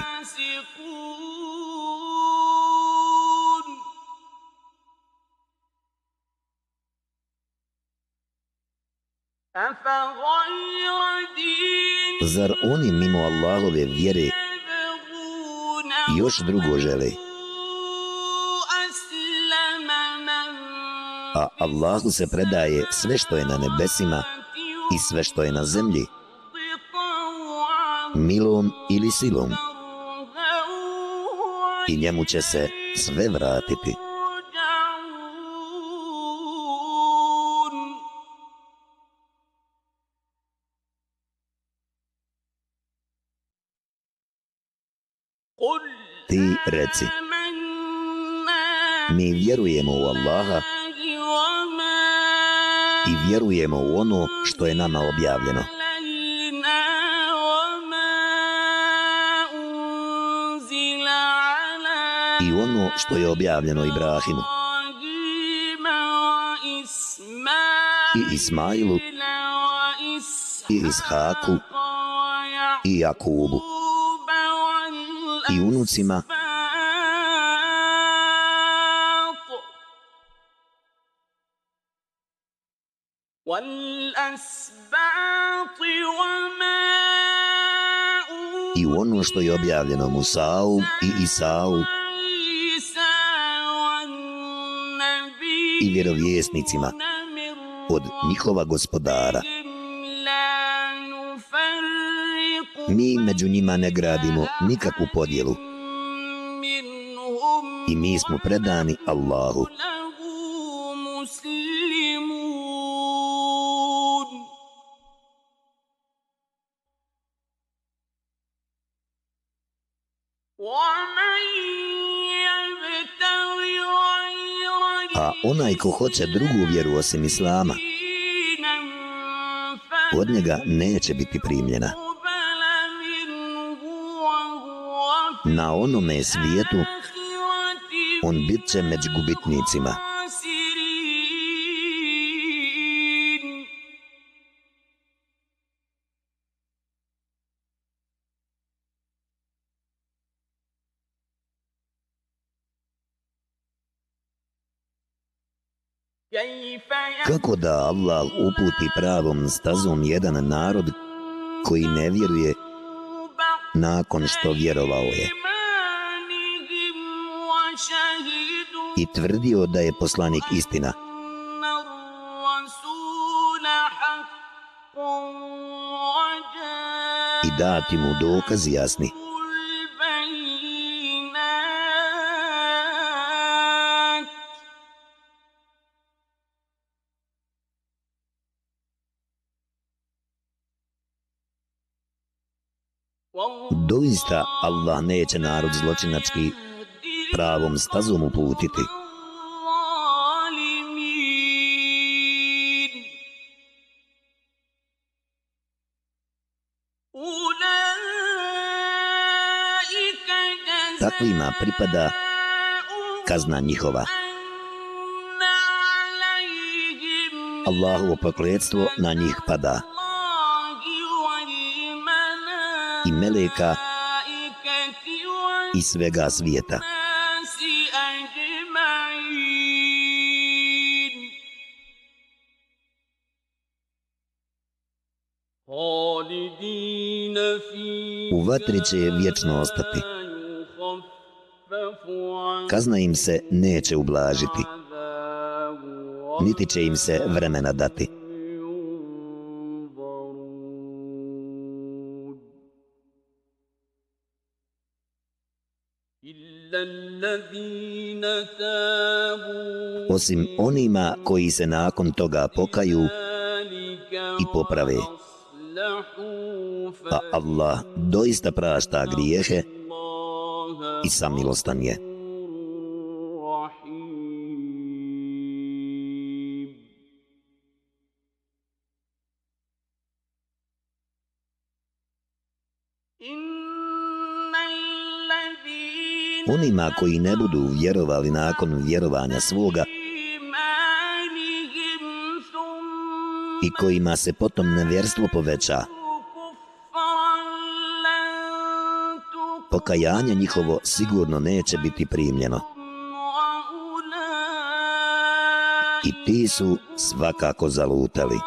Zar oni mimo Allahove vjere još drugo žele? A Allahu se predaje sve što je na nebesima i sve što je na zemlji, milom ili silom. I njemu će se sve vratiti. Ti reci, Mi vjerujemo u Allaha i vjerujemo u ono što je nama objavljeno. I ono što je objavljeno Ibrahimu i Ismailu i Ishaku i Jakubu i unucima i u ono što je objavljeno Musa'u i Isa'u i vjerovjesnicima od njihova gospodara. Mi među njima ne gradimo nikakvu podjelu i mi smo predani Allahu. Ko hoće drugu vjeru osim Islama, od njega neće biti primljena. Na onome svijetu on bit će među gubitnicima. Kako da Allah uputi pravom stazom jedan narod koji ne vjeruje nakon što vjerovao je i tvrdio da je poslanik istina i dati mu dokaz jasni. Doista Allah neće narod zločinački pravom stazom uputiti. Takvima pripada kazna njihova. Allahovo pokletstvo na njih pada. I meleka i svega svijeta. U vatri će vječno ostati. Kazna im se neće ublažiti. Niti će im se vremena dati. Osim onima koji se nakon toga pokaju i poprave. A Allah doista prašta grijehe i samilostan je. Onima koji ne budu vjerovali nakon vjerovanja svoga i kojima se potom nevjerstvo poveća, pokajanje njihovo sigurno neće biti primljeno. I ti su svakako zalutali.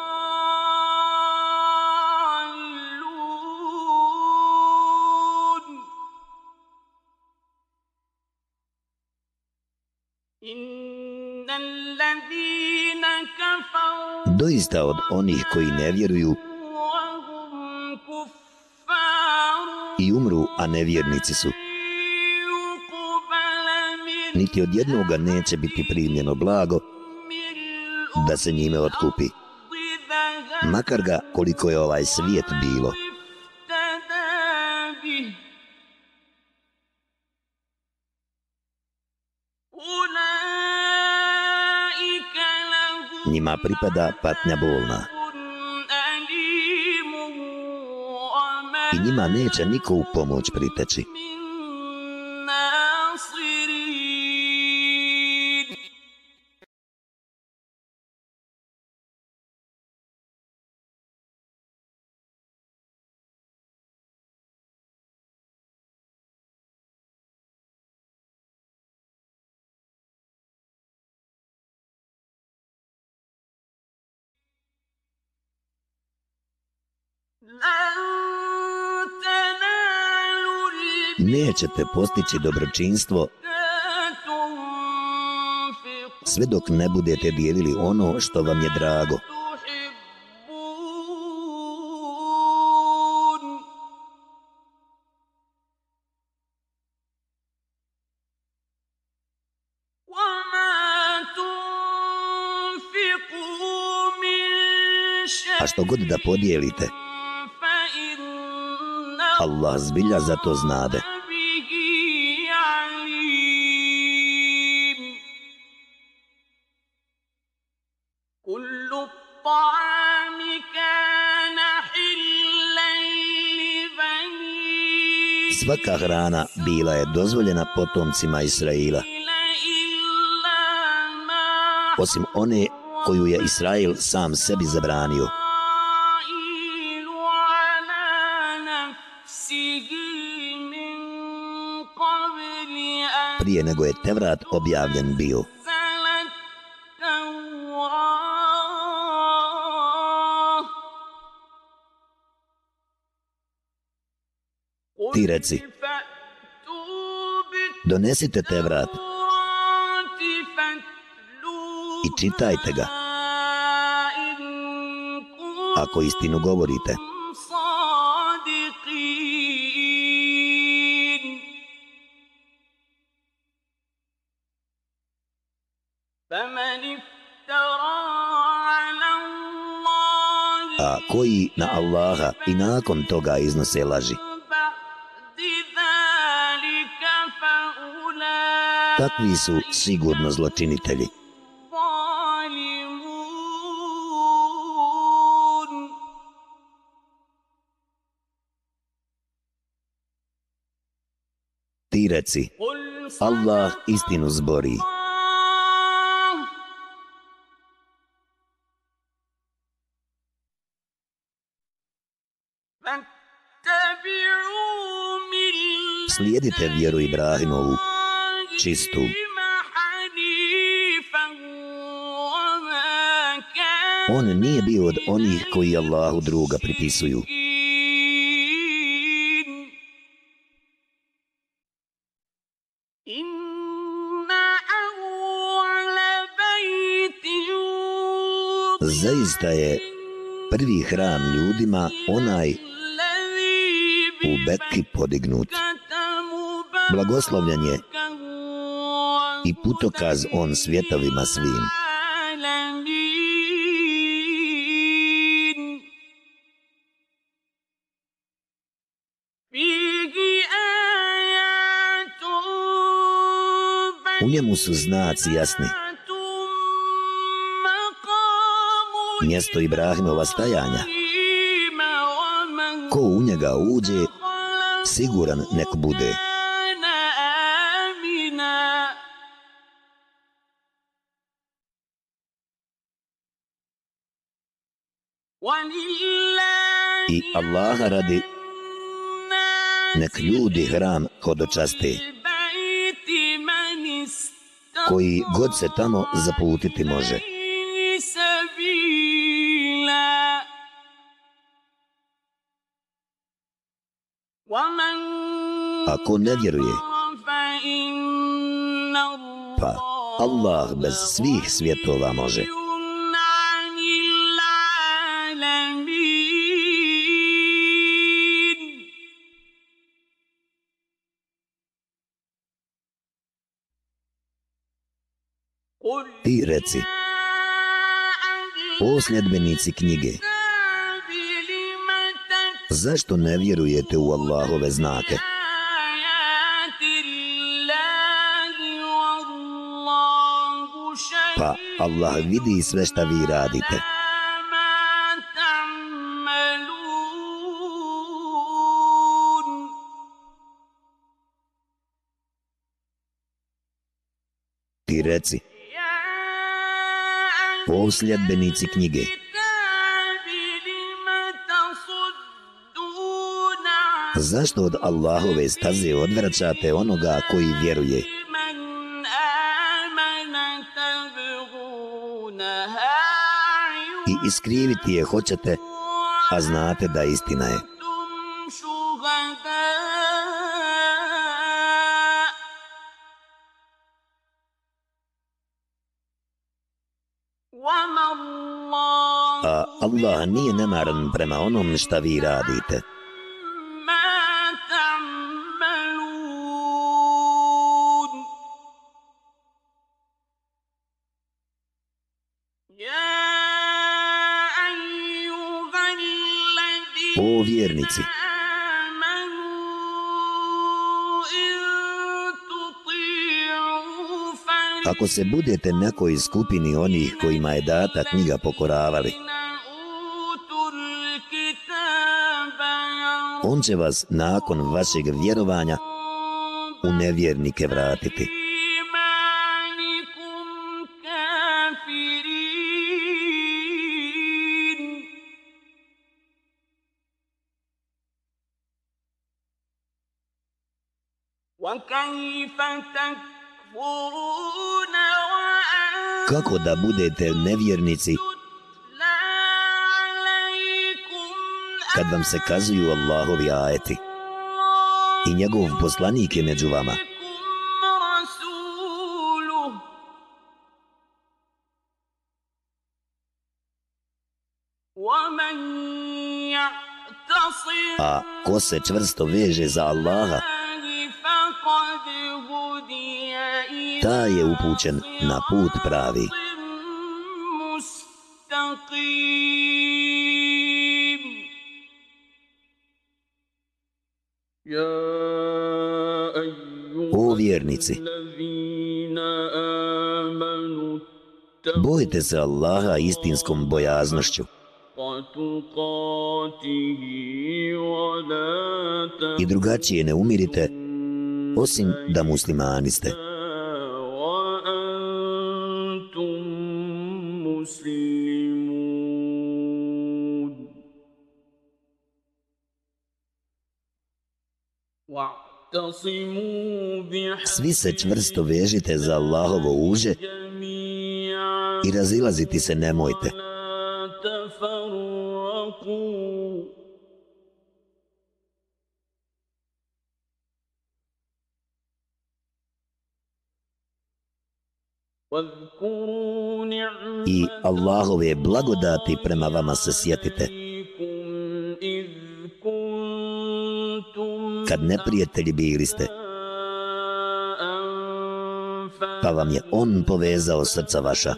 Doista od onih koji ne vjeruju i umru, a nevjernici su. Niti od jednoga neće biti primljeno blago da se njime otkupi. Makar ga koliko je ovaj svijet bilo. Njima pripada patnja bolna. I njima neće niko u pomoć priteći. Nećete postići dobročinstvo sve dok ne budete dijelili ono što vam je drago. A što god da podijelite, Allah zbilja za to znade. Svaka hrana bila je dozvoljena potomcima Israila. Osim one koju je Israil sam sebi zabranio. prije nego je Tevrat objavljen bio. Ti reci, donesite Tevrat i čitajte ga. Ako istinu govorite, a koji na Allaha i nakon toga iznose laži. Takvi su sigurno zločinitelji. Ti reci, Allah istinu zbori. slijedite vjeru Ibrahimovu, čistu. On nije bio od onih koji Allahu druga pripisuju. Zaista je prvi hram ljudima onaj u Beki podignut blagoslovljen je i putokaz on svjetovima svim. U njemu su znaci jasni. Mjesto Ibrahimova stajanja. Ko u njega uđe, siguran nek bude. I Allaha radi nek ljudi hram hodočaste koji god se tamo zaputiti može. Ako ne vjeruje, pa Allah bez svih svjetova može. Reci, o sljedbenici knjige, zašto ne vjerujete u Allahove znake? Pa Allah vidi sve šta vi radite. Ti reci, posljedbenici knjige, zašto od Allahove staze odvraćate onoga koji vjeruje? I iskriviti je hoćete, a znate da istina je. Allah nije nemaran prema onom šta vi radite. O vjernici, ako se budete nekoj skupini onih kojima je data knjiga pokoravali, on će vas nakon vašeg vjerovanja u nevjernike vratiti. Kako da budete nevjernici kad vam se kazuju Allahovi ajeti i njegov poslanik je među vama? A ko se čvrsto veže za Allaha, ta je upućen na put pravi. Vjernici, bojite se Allaha istinskom bojaznošću. i drugačije ne umirite osim da muslimani ste. Svi se čvrsto vežite za Allahovo uže i razilaziti se nemojte. I Allahove blagodati prema vama se sjetite. Kad neprijatelji bili ste, pa vam je On povezao srca vaša.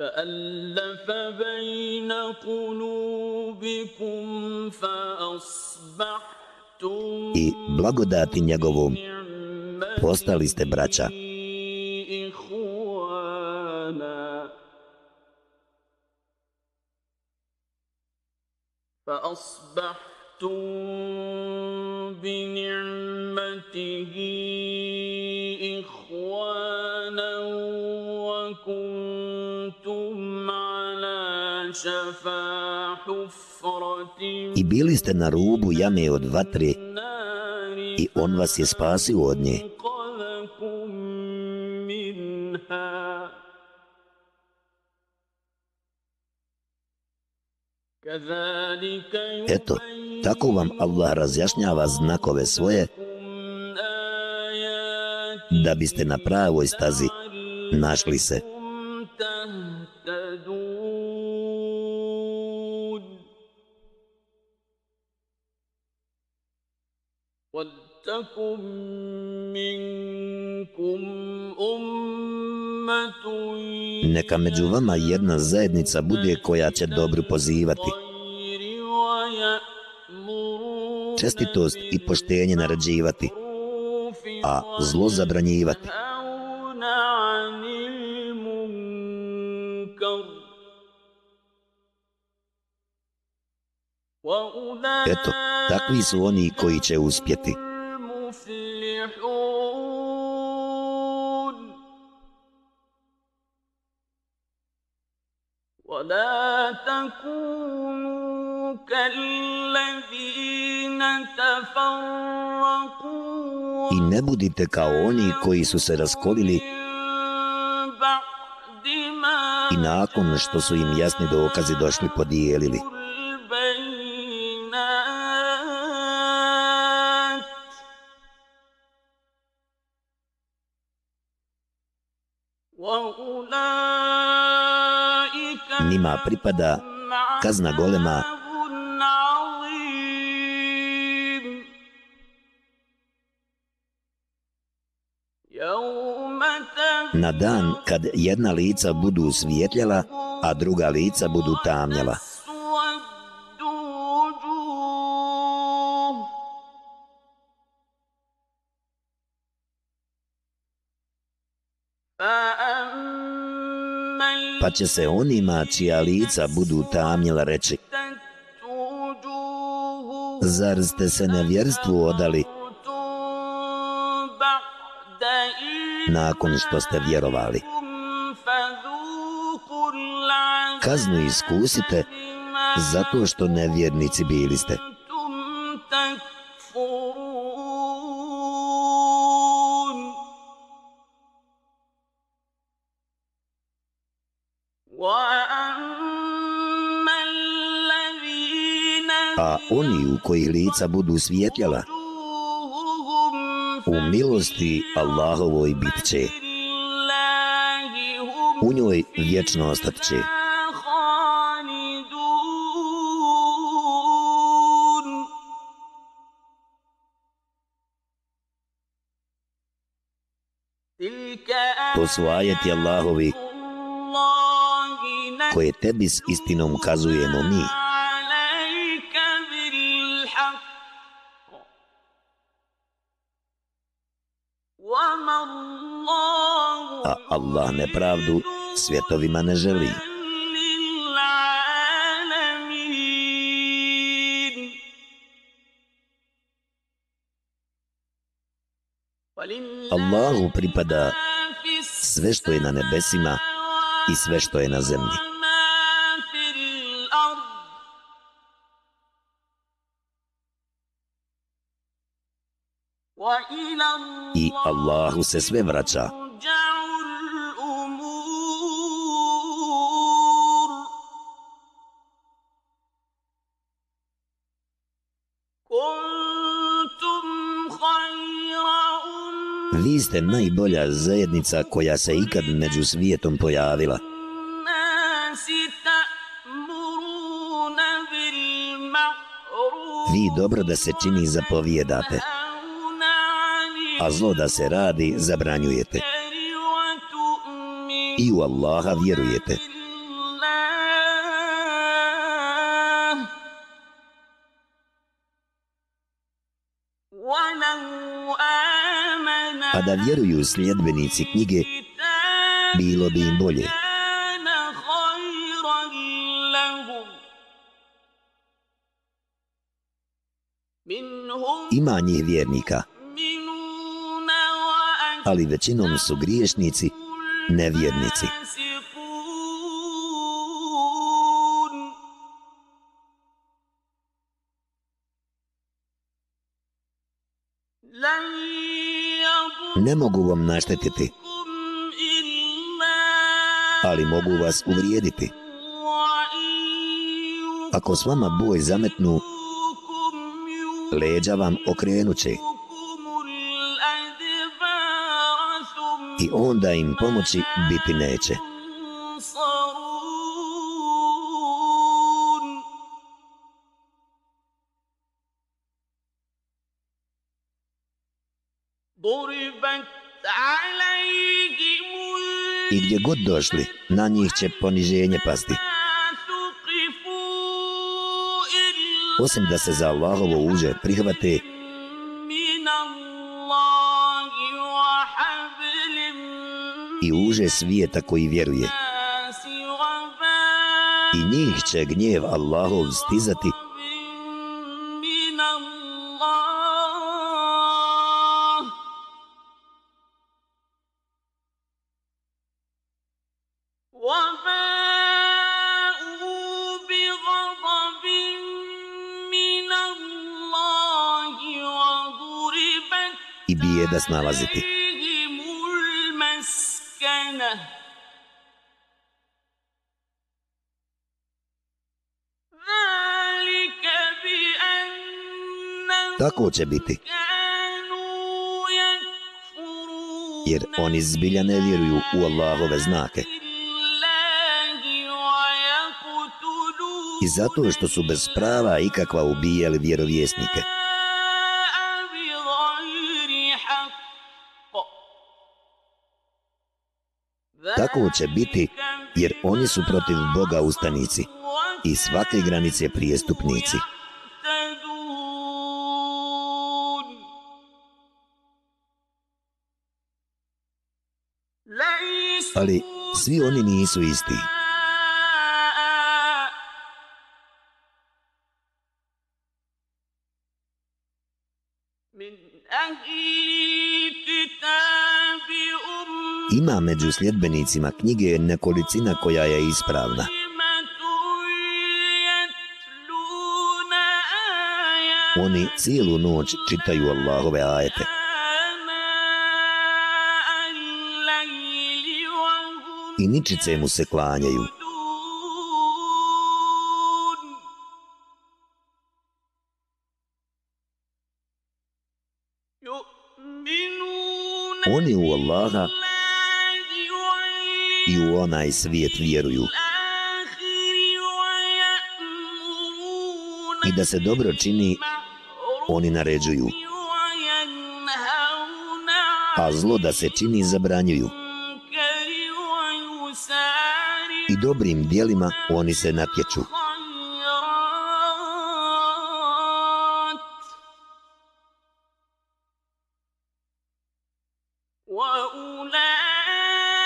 فألف بين قلوبكم فأصبحت i blagodati njegovom postali ste braća. فأصبحتم بنعمته إخوانا وكنتم على شفا حفرة I bili ste na rubu jame od vatre i on vas je spasio od nje. Eto, tako vam Allah razjašnjava znakove svoje da biste na pravoj stazi našli se. Neka među vama jedna zajednica bude koja će dobro pozivati. Čestitost i poštenje narađivati. a zlo zabranjivati. Eto, takvi su oni koji će uspjeti. ولا تكونوا كالذين تفرقوا I ne budite kao oni koji su se raskolili i nakon što su im jasni dokazi došli podijelili. Njima pripada kazna golema na dan kad jedna lica budu svijetljala, a druga lica budu tamnjala. Pa će se onima čija lica budu tamnjela reći Zar ste se nevjerstvu odali nakon što ste vjerovali? Kaznu iskusite zato što nevjernici bili ste. Kojih lica budu svjetljala, u milosti Allahovoj bit će. U njoj vječno ostat će. To su ajeti Allahovi koje tebi s istinom kazujemo mi. A Allah nepravdu svjetovima ne želi. Allahu pripada sve što je na nebesima i sve što je na zemlji. I Allahu se sve vraća. Vi ste najbolja zajednica koja se ikad među svijetom pojavila. Vi dobro da se čini zapovijedate a zlo da se radi zabranjujete. I u Allaha vjerujete. A da vjeruju sljedbenici knjige, bilo bi im bolje. Ima njih vjernika, ali većinom su griješnici, nevjernici. Ne mogu vam naštetiti, ali mogu vas uvrijediti. Ako s vama boj zametnu, leđa vam okrenuće. I onda im pomoći biti neće. I gdje god došli, na njih će poniženje pasti. Osim da se za Allahovo uđe prihvate i uže svijeta koji vjeruje. I njih će gnjev Allahov stizati i bijeda snalaziti. Tako će biti. Jer oni zbilja ne vjeruju u Allahove znake. I zato što su bez prava ikakva ubijali vjerovjesnike. Tako će biti jer oni su protiv Boga ustanici i svake granice prijestupnici. Ali svi oni nisu isti. Ima među sljedbenicima knjige nekolicina koja je ispravna. Oni cijelu noć čitaju Allahove ajete. Ničice mu se klanjaju. Oni u Allaha i u onaj svijet vjeruju. I da se dobro čini, oni naređuju. A zlo da se čini zabranjuju. I dobrim dijelima oni se natječu.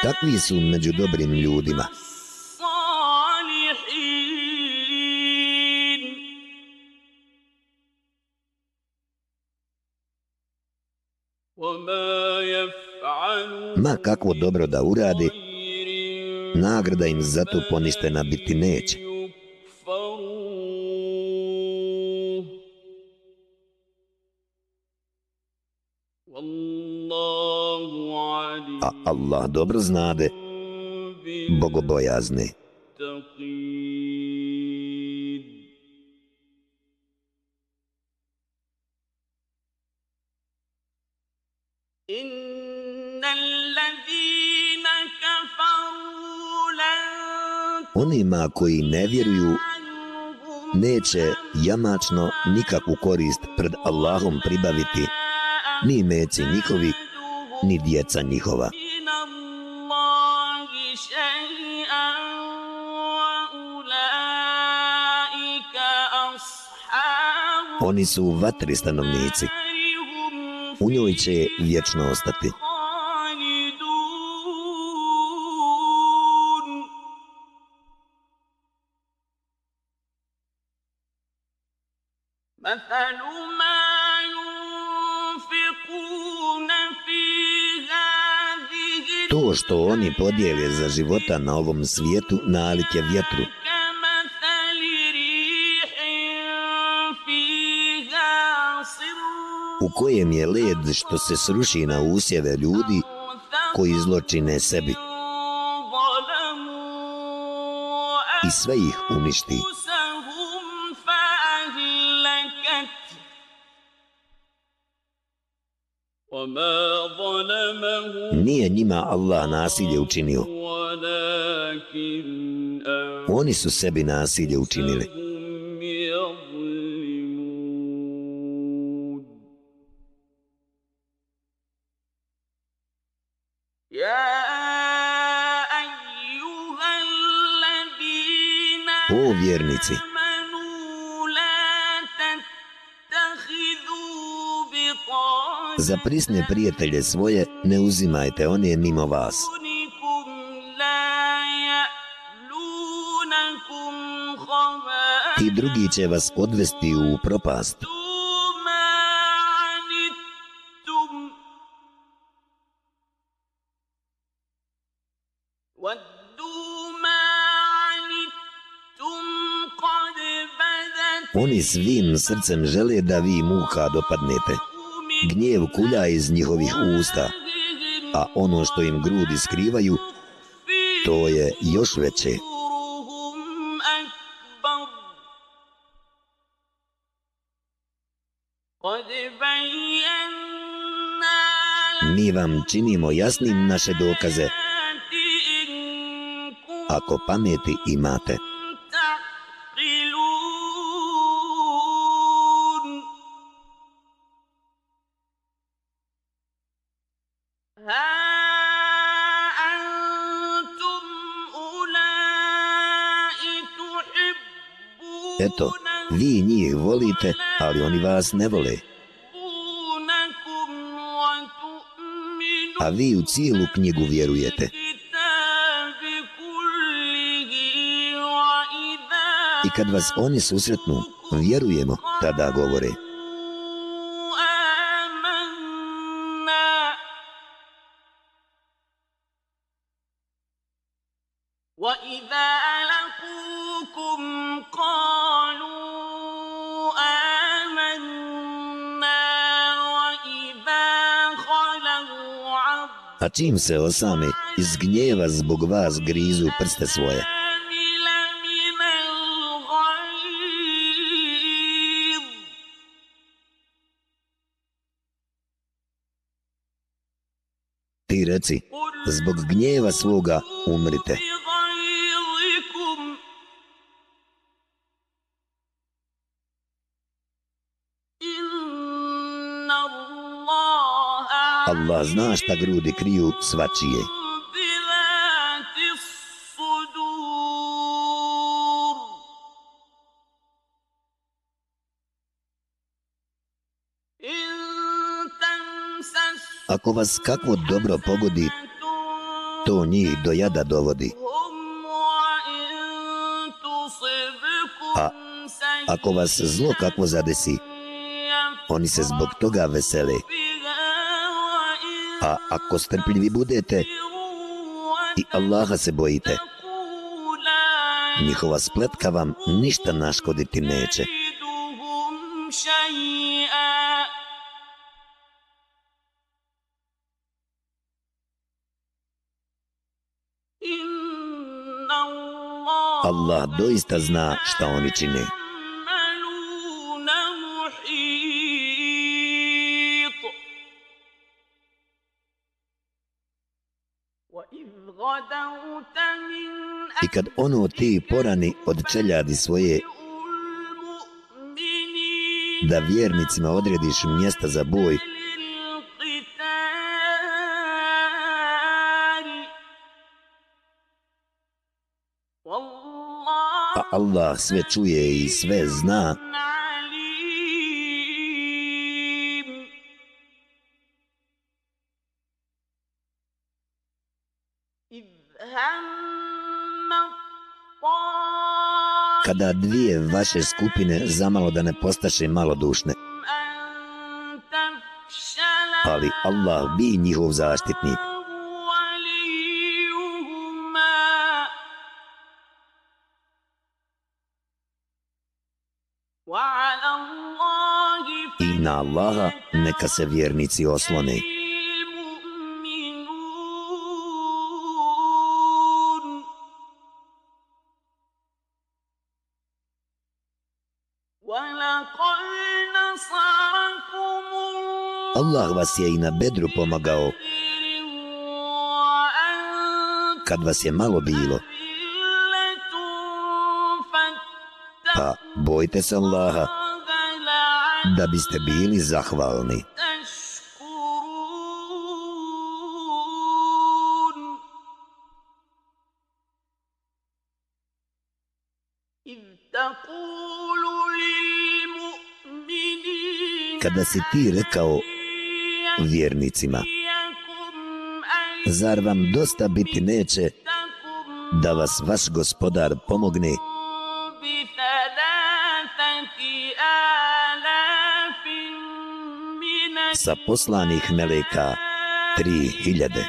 Takvi su među dobrim ljudima. Ma kakvo dobro da uradi, nagrada im zato poništena biti neće. A Allah dobro znade bogobojazne. Onima koji ne vjeruju neće jamačno nikakvu korist pred Allahom pribaviti ni meci njihovi ni djeca njihova. Oni su vatri stanovnici. U njoj će vječno ostati. Što oni podijele za života na ovom svijetu nalike vjetru. U kojem je led što se sruši na usjeve ljudi koji zločine sebi. I sve ih uništi. Nije njima Allah nasilje učinio. Oni su sebi nasilje učinili. za prisne prijatelje svoje ne uzimajte je mimo vas. Ti drugi će vas odvesti u propast. Oni svim srcem žele da vi muha dopadnete. Gnjev kulja iz njihovih usta, a ono što im grudi skrivaju, to je još veće. Mi vam činimo jasnim naše dokaze, ako pameti imate. Volite, ali oni vas ne vole. A vi u cijelu knjigu vjerujete. I kad vas oni susretnu, vjerujemo, tada govore. Čim se osame, iz gnjeva zbog vas grizu prste svoje. Ti reci, zbog gnjeva svoga umrite. Allah zna šta grudi kriju svačije. Ako vas kakvo dobro pogodi, to njih do jada dovodi. A ako vas zlo kakvo zadesi, oni se zbog toga vesele. A ako strpljivi budete i Allaha se bojite, njihova spletka vam ništa naškoditi neće. Allah doista zna šta oni čine. Kad ono ti porani od čeljadi svoje da vjernicima odrediš mjesta za boj. A Allah sve čuje i sve zna. Kada dvije vaše skupine zamalo da ne postaše malodušne. Ali Allah bi njihov zaštitnik. I na Allaha neka se vjernici oslone. Allah vas je i na bedru pomagao kad vas je malo bilo. Pa bojte se Allaha da biste bili zahvalni. Kada si ti rekao vjernicima. Zar vam dosta biti neće da vas vaš gospodar pomogne sa poslanih meleka tri hiljade?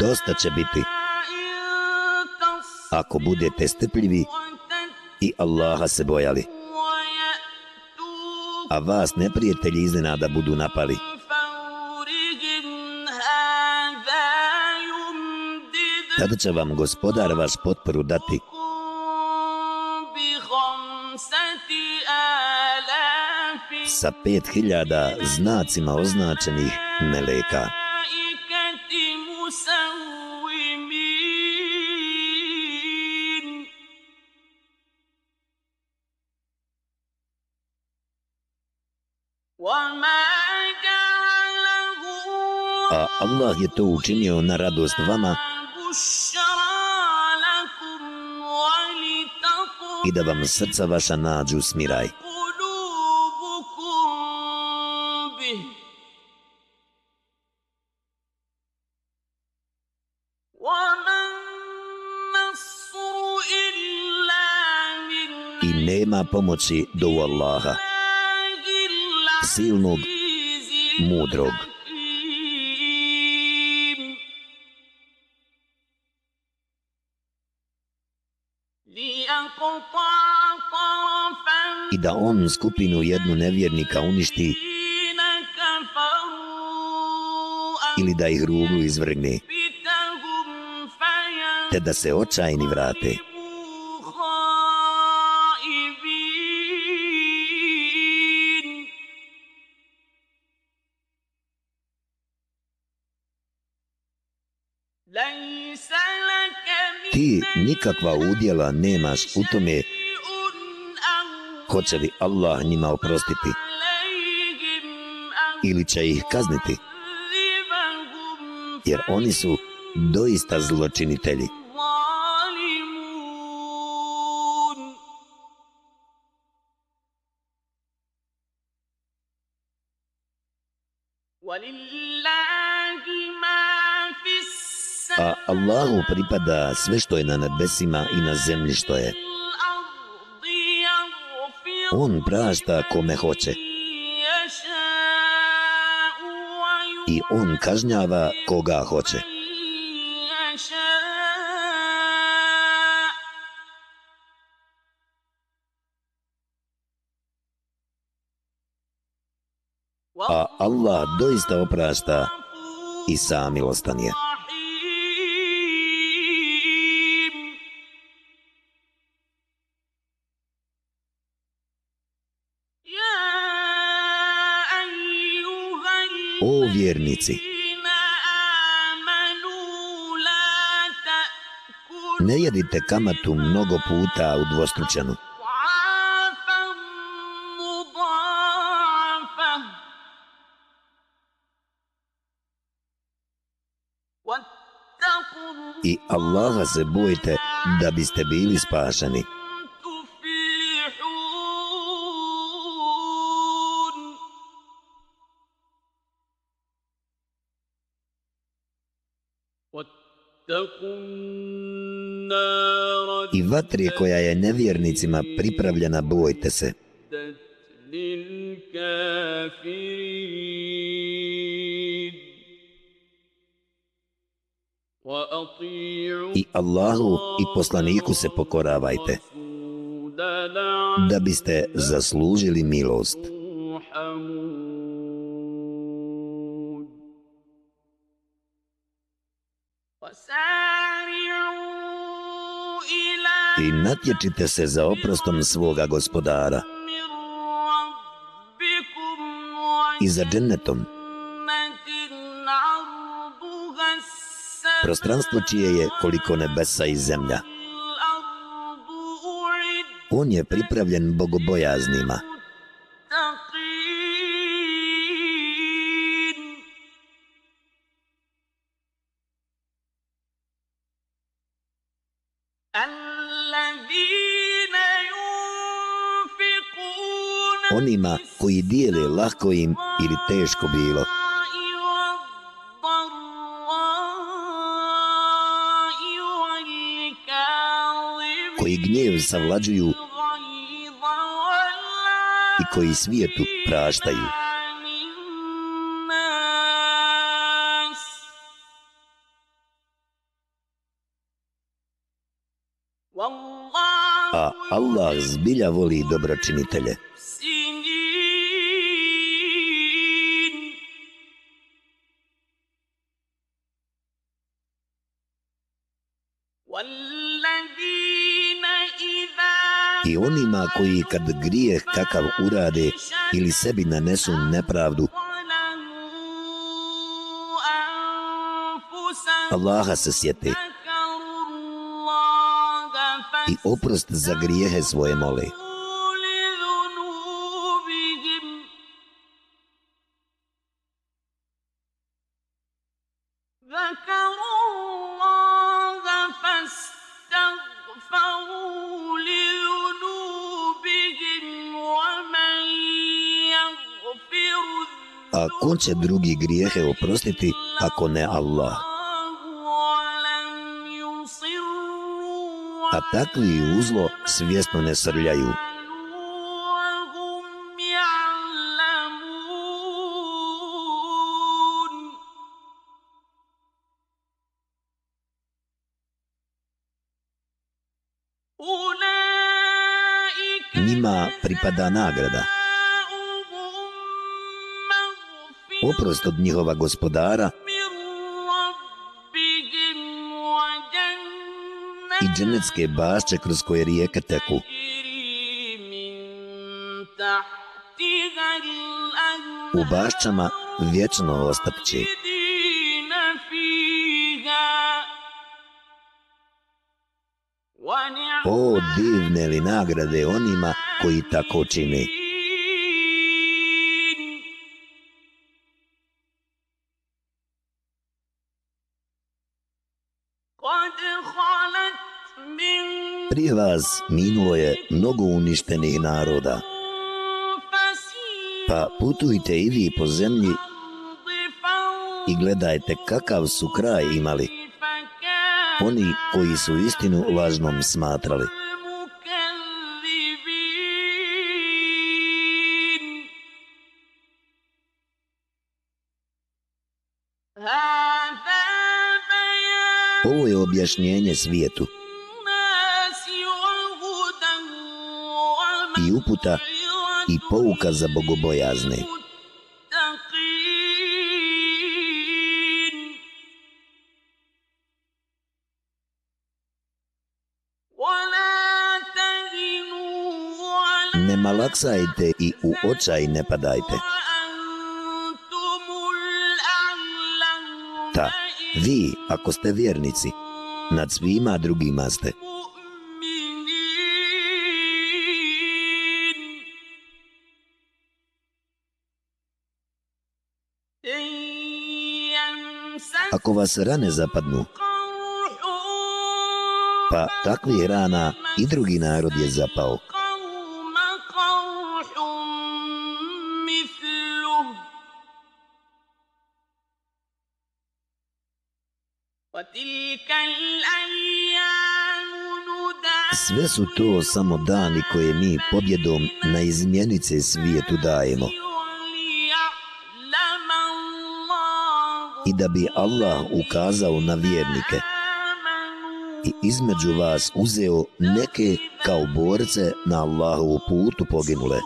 Dosta će biti ako budete strpljivi i Allaha se bojali. A vas neprijatelji iznenada budu napali. Tada će vam gospodar vaš potporu dati sa pet hiljada znacima označenih meleka. Allah je to učinio na radost vama i da vam srca vaša nađu smiraj. I nema pomoći do Allaha, silnog, mudrog. I da on skupinu jednu nevjernika uništi ili da ih ruglu izvrgne te da se očajni vrate. Ti nikakva udjela nemaš u tome hoće li Allah njima oprostiti? Ili će ih kazniti? Jer oni su doista zločinitelji. A Allahu pripada sve što je na nebesima i na zemlji što je. On prašta kome hoće. I on kažnjava koga hoće. A Allah doista oprašta i samilostan je. Jedite kamatu mnogo puta u dvostručenu. I Allaha se bojite da biste bili spašeni. I vatri koja je nevjernicima pripravljena, bojte se. I Allahu i poslaniku se pokoravajte, da biste zaslužili milost. Natječite se za oprostom svoga gospodara i za džennetom. Prostranstvo čije je koliko nebesa i zemlja. On je pripravljen bogobojaznima. koji dijele lako im ili teško bilo. Koji gnjev savlađuju i koji svijetu praštaju. A Allah zbilja voli dobročinitelje. Onima koji kad grijeh kakav urade ili sebi nanesu nepravdu, Allaha se sjete i oprost za grijehe svoje mole. On će drugi grijehe oprostiti ako ne Allah? a takvi uzlo svjesno ne srljaju. Njima pripada nagrada. Oprost od njihova gospodara i dženecke bašće kroz koje rijeke teku. U bašćama vječno ostat će. O divne li nagrade onima koji tako čine. Prije vas minulo je mnogo uništenih naroda. Pa putujte i vi po zemlji i gledajte kakav su kraj imali. Oni koji su istinu lažnom smatrali. Ovo je objašnjenje svijetu. I uputa i pouka za bogobojazne. Ne malaksajte i u očaj ne padajte. Ta, vi, ako ste vjernici, nad svima drugima ste. Ako vas rane zapadnu, pa takvi rana i drugi narod je zapao. Sve su to samo dani koje mi pobjedom na izmjenice svijetu dajemo. I da bi Allah ukazao na vjernike i između vas uzeo neke kao borce na Allahovu putu poginule.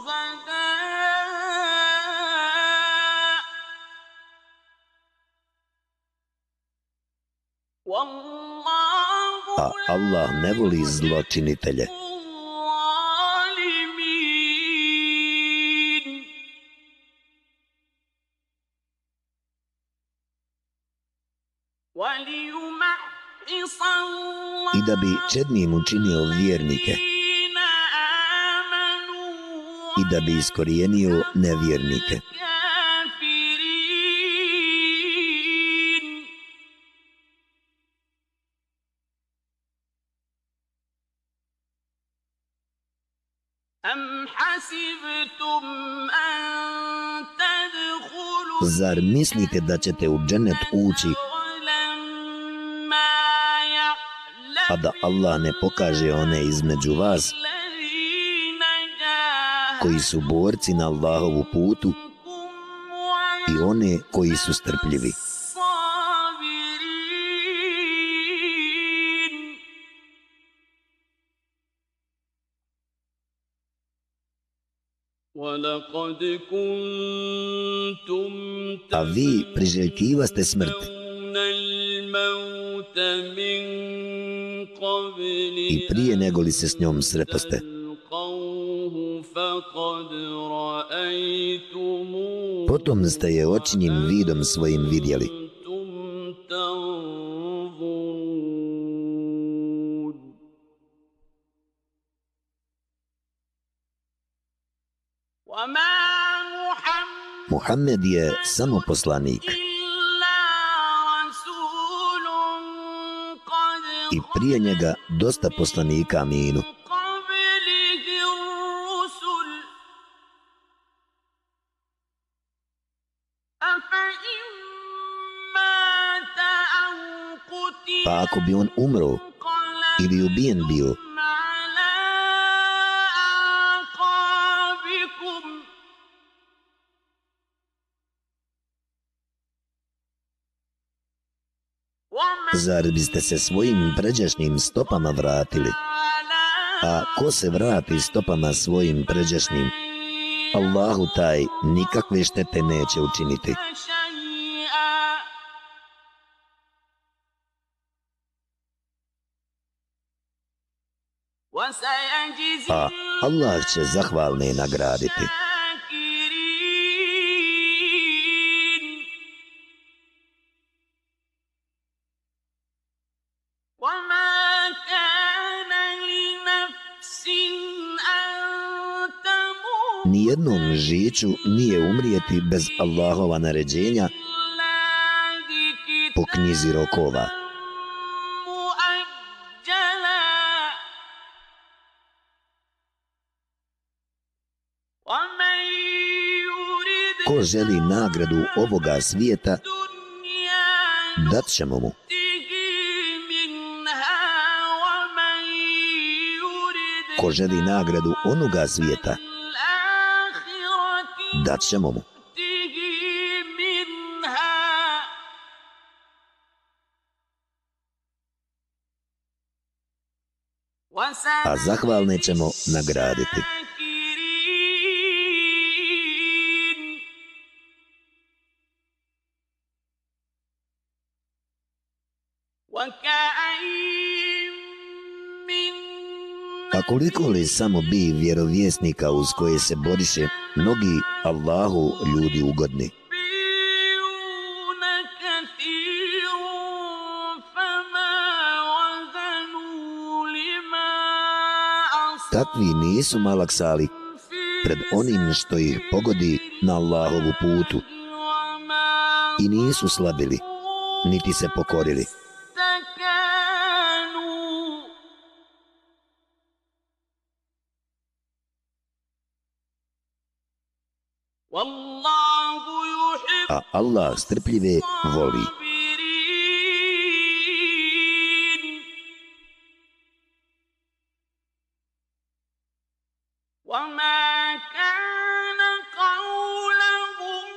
A Allah ne voli zločinitelje. Da bi čednim učinio vjernike i da bi iskorijenio nevjernike. Zar mislite da ćete u dženet ući a da Allah ne pokaže one između vas koji su borci na Allahovu putu i one koji su strpljivi. A vi priželjkiva ste i prije nego li se s njom sreposte. Potom ste je očinjim vidom svojim vidjeli. Muhammed je samo poslanik. I prije njega dosta poslanika Aminu. Pa ako bi on umro ili ubijen bio, Zar biste se svojim pređašnjim stopama vratili? A ko se vrati stopama svojim pređašnjim? Allahu taj nikakve štete neće učiniti. A Allah će zahvalne nagraditi. Jednom žiću nije umrijeti bez Allahova naređenja po knjizi rokova. Ko želi nagradu ovoga svijeta, dat ćemo mu. Ko želi nagradu onoga svijeta, dat ćemo mu. A zahvalne ćemo nagraditi. Koliko li samo bi vjerovjesnika uz koje se boriše mnogi Allahu ljudi ugodni? Takvi nisu malaksali pred onim što ih pogodi na Allahovu putu i nisu slabili, niti se pokorili. Allah strpljive voli.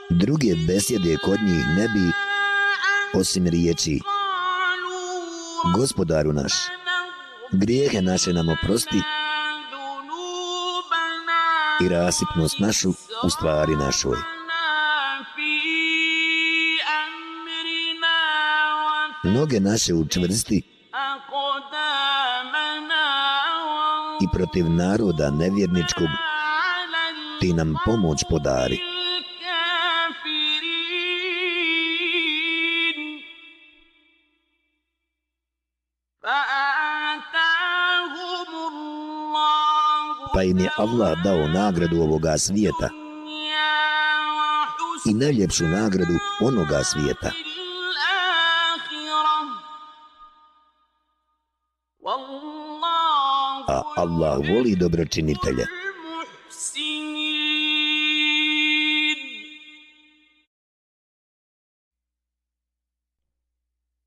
Druge besjede kod njih ne bi, osim riječi, Gospodaru naš, grijehe naše nam oprosti i rasipnost našu u stvari našoj. Noge naše učvrsti i protiv naroda nevjerničkog ti nam pomoć podari. Pa im je Allah dao nagradu ovoga svijeta i najljepšu nagradu onoga svijeta. Allah voli dobročinitelje.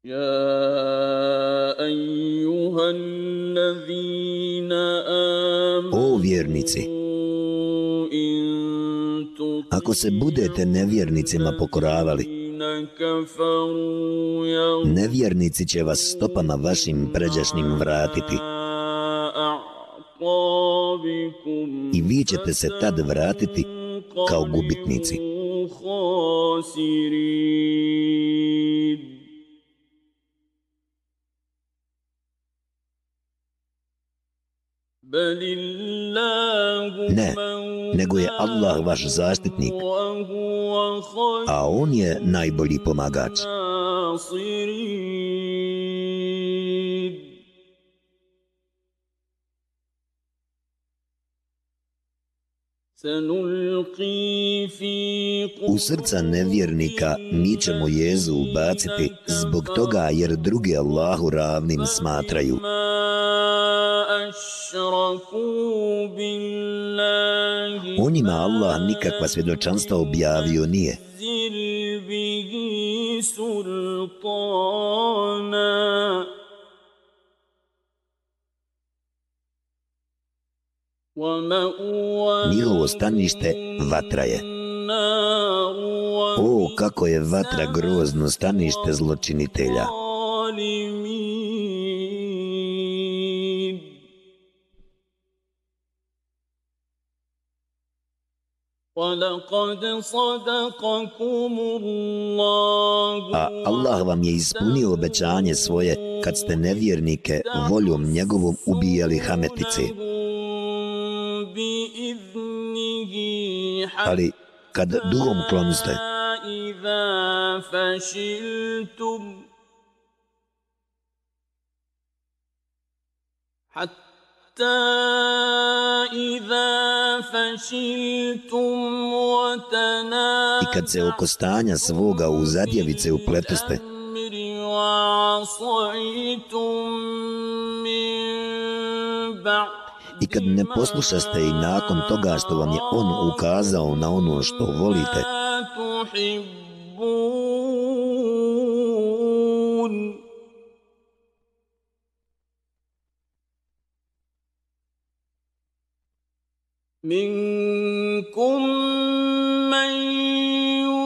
Ja amanu O vjernici Ako se budete nevjernicima pokoravali Nevjernici će vas stopama vašim pređašnjim vratiti. Vi ćete se tad vratiti kao gubitnici. Ne, nego je Allah vaš zaštitnik, a On je najbolji pomagač. U srca nevjernika mi ćemo jezu ubaciti zbog toga jer drugi Allahu ravnim smatraju. O njima Allah nikakva svjedočanstva objavio nije. Njihovo stanište vatra je. O, kako je vatra grozno stanište zločinitelja. A Allah vam je ispunio obećanje svoje kad ste nevjernike voljom njegovom ubijali hametice. Ali kad duhom klonuste, I kad se oko stanja svoga u zadjevice upletoste, I kad ne poslušaste i nakon toga što vam je on ukazao na ono što volite,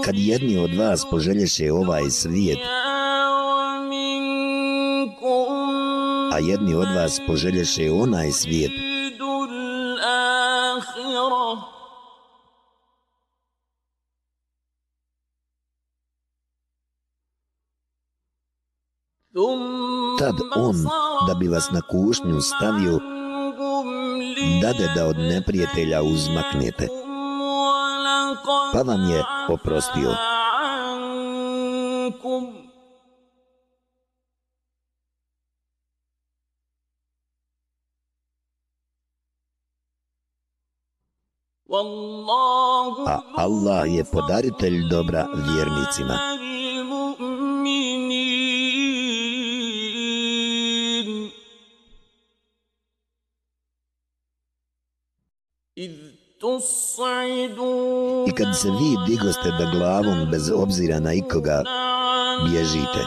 Kad jedni od vas poželješe ovaj svijet, a jedni od vas poželješe onaj svijet, Tad on, da bi vas na kušnju stavio, dade da od neprijatelja uzmaknete. Pa vam je oprostio. A Allah je podaritelj dobra vjernicima. I kad se vi digoste da glavom bez obzira na ikoga bježite,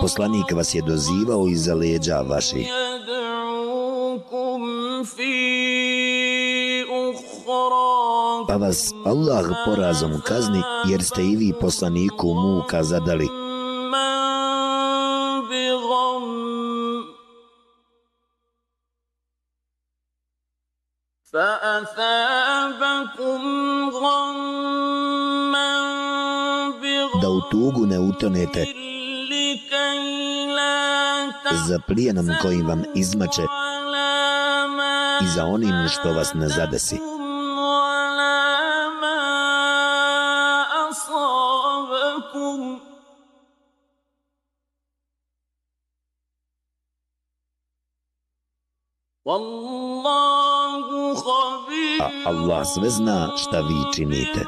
poslanik vas je dozivao iza leđa vaših. Pa vas Allah porazom kazni jer ste i vi poslaniku muka zadali. Da u tugu ne utonete za plijenom kojim vam izmače i za onim što vas ne zadesi. A Allah sve zna šta vi činite.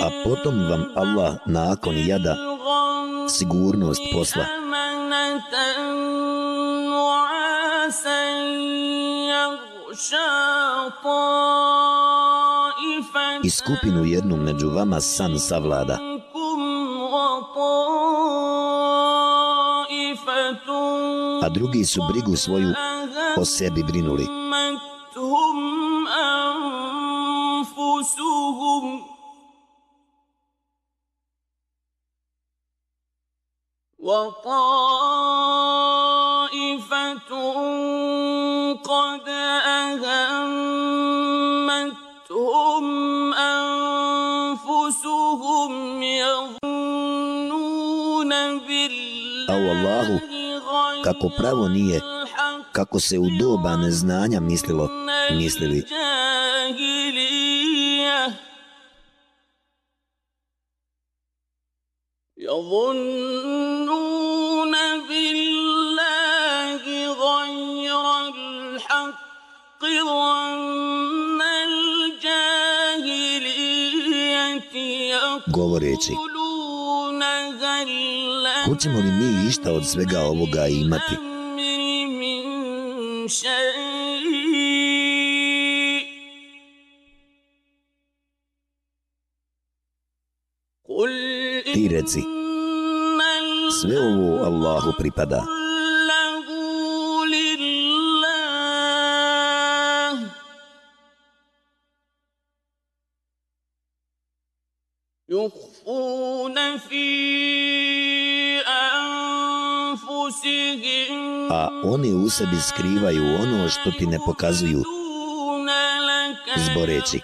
A potom vam Allah nakon jada sigurnost posla i skupinu jednu među vama san savlada. A drugi su brigu svoju o sebi brinuli. وطائفة بالله Allahu, kako pravo nije, kako se u doba neznanja mislilo, mislili. يظنون بالله غير الحق ظن الجاهلية govoreći Hoćemo li mi išta od svega ovoga imati? Ti reci, sve ovo Allahu pripada. Oni u sebi skrivaju ono što ti ne pokazuju, zboreći.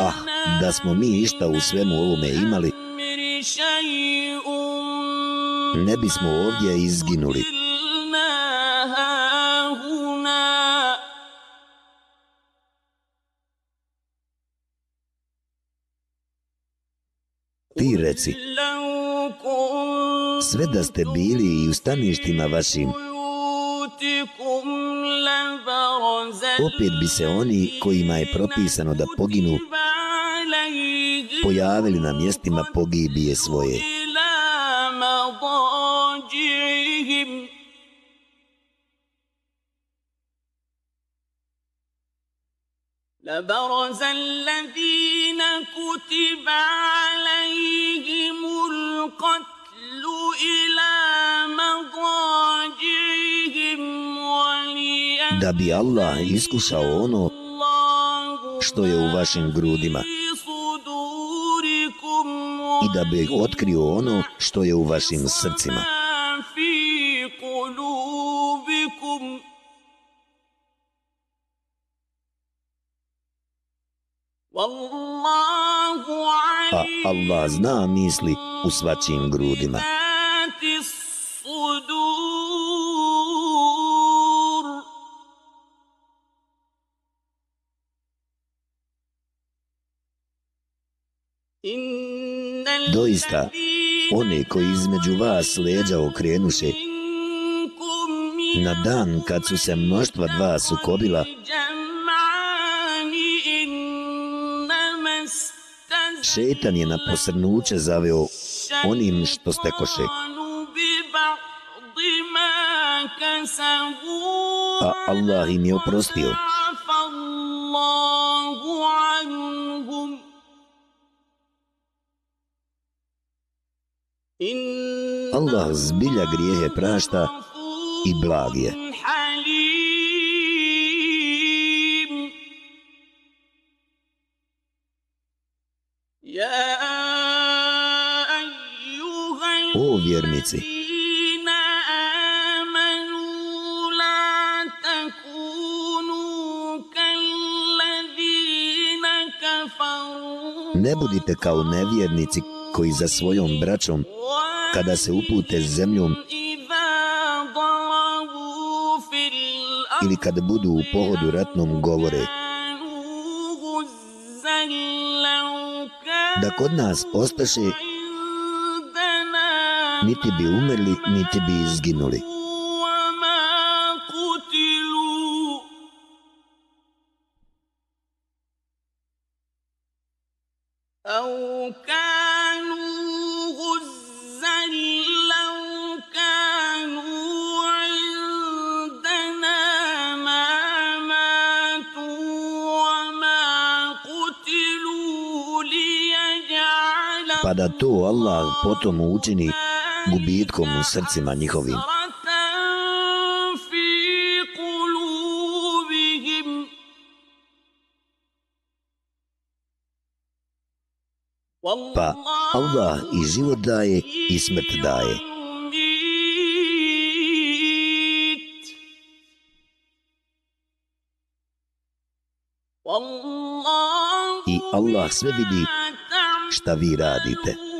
Ah, da smo mi išta u svemu ovome imali, ne bismo ovdje izginuli. Ti reci, sve da ste bili i u staništima vašim, opet bi se oni kojima je propisano da poginu pojavili na mjestima pogibije svoje. لبرز الذين كتب عليهم القتل إلى مضاجعهم da bi Allah iskušao ono što je u vašim grudima i da bi otkrio ono što je u vašim srcima. A Allah zna misli u svačim grudima. Doista, one koji između vas leđa okrenuše, na dan kad su se mnoštva dva sukobila, šetan je na posrnuće zaveo onim što stekoše. A Allah im je oprostio. Allah zbilja grijehe prašta i blag je. O vjernici, ne budite kao nevjernici koji za svojom braćom kada se upute zemljom ili kada budu u pohodu ratnom govore da kod nas ostaše niti bi umrli, niti bi izginuli. Potom učini gubitkom u srcima njihovim. Pa Allah i život daje i smrt daje. I Allah sve vidi šta vi radite.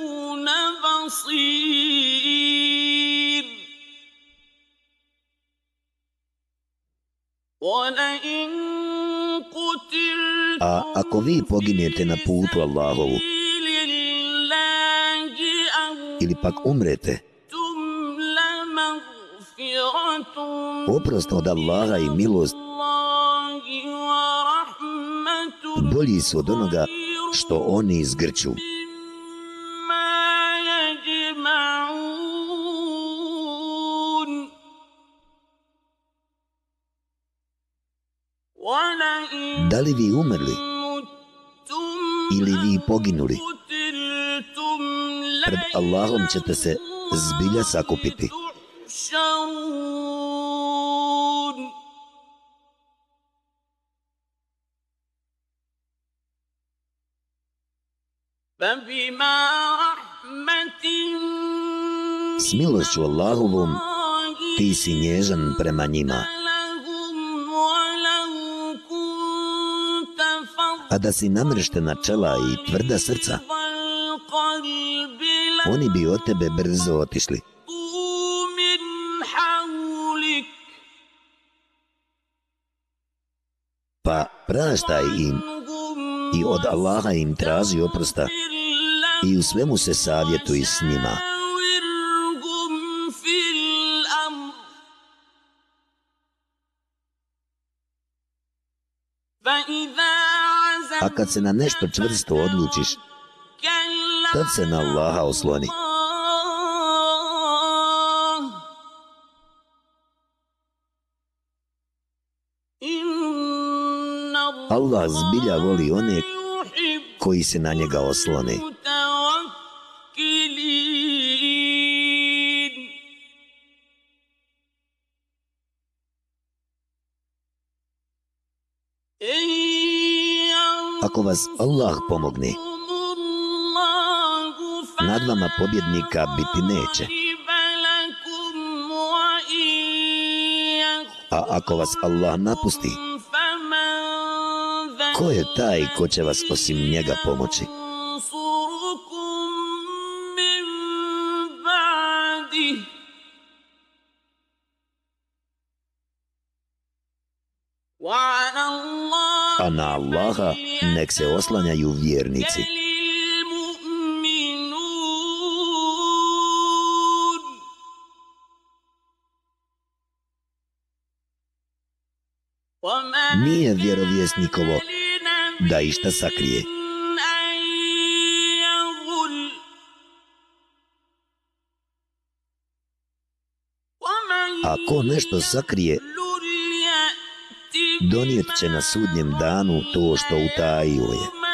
Ako vi poginete na putu Allahovu, ili pak umrete, oprost od Allaha i milost bolji su od onoga što oni izgrču. Da li vi umrli ili vi poginuli? Pred Allahom ćete se zbilja sakupiti. S milošću Allahovom ti si nježan prema njima. A da si namreštena čela i tvrda srca, oni bi od tebe brzo otišli. Pa praštaj im i od Allaha im traži oprosta i u svemu se savjetuj s njima. A kad se na nešto čvrsto odlučiš, tad se na Allaha osloni. Allah zbilja voli one koji se na njega oslone. Ako vas Allah pomogne, nad vama pobjednika biti neće. A ako vas Allah napusti, ko je taj ko će vas osim njega pomoći? A na Allaha nek se oslanjaju vjernici. Nije vjerovjesnikovo da išta sakrije. Ako nešto sakrije, donijet će na sudnjem danu to što utajio je.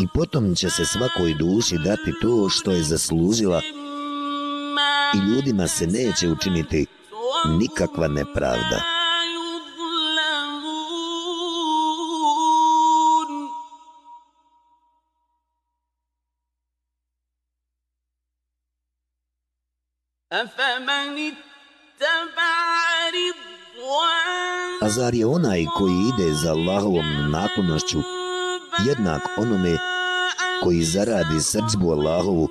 I potom će se svakoj duši dati to što je zaslužila i ljudima se neće učiniti nikakva nepravda. A zar je onaj koji ide za Allahovom naklonošću jednak onome koji zaradi srđbu Allahovu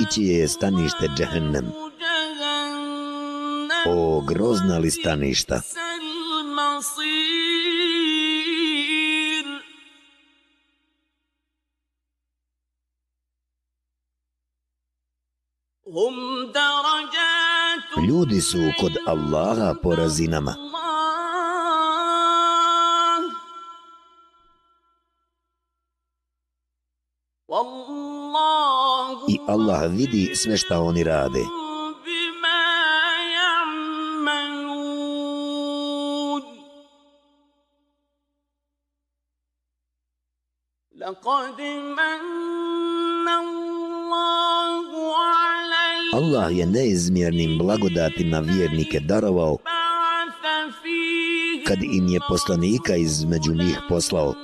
i čije je stanište džehennem. O, grozna li staništa! su kod Allaha po razinama. I Allah vidi sve šta oni rade. Lekadim Allah je neizmjernim blagodatima vjernike darovao kad im je poslanika između njih poslao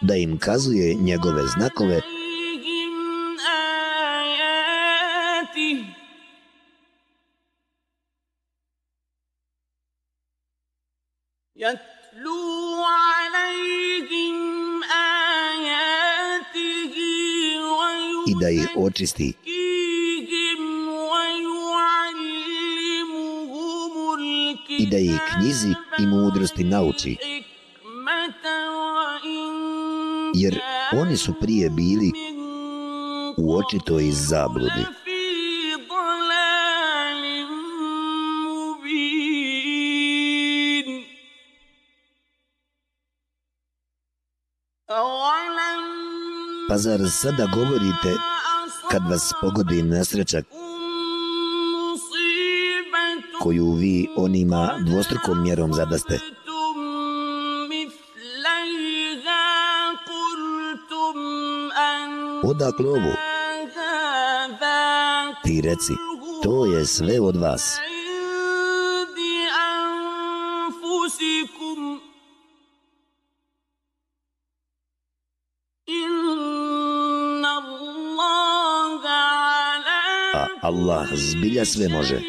da im kazuje njegove znakove očisti. i da ih knjizi i mudrosti nauči. jer oni su prije bili u očitoj zabludi. Pa zar sada govorite kad vas pogodi nesreća koju vi onima dvostrukom mjerom zadaste? Odakle ovo? Ti reci, to je sve od vas. Allah zbilja sve može.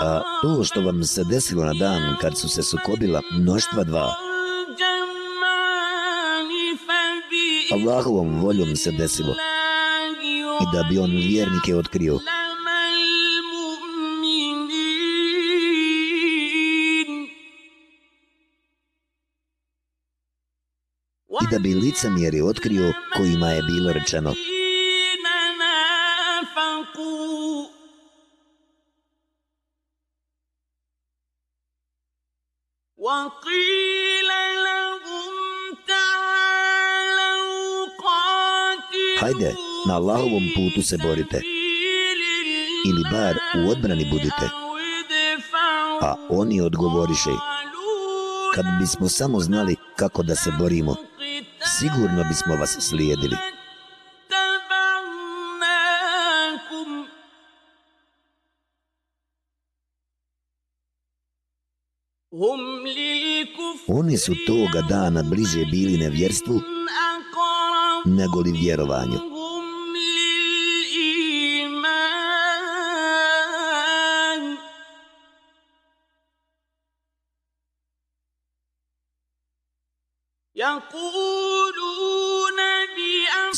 A to što vam se desilo na dan kad su se sukobila mnoštva dva, Allahovom voljom se desilo i da bi on vjernike otkrio. Da bi licemjeri otkrio kojima je bilo rečeno. Hajde, na Allahovom putu se borite. Ili bar u odbrani budite. A oni odgovoriše, kad bismo samo znali kako da se borimo, sigurno bismo vas slijedili. Oni su toga dana bliže bili nevjerstvu nego li vjerovanju.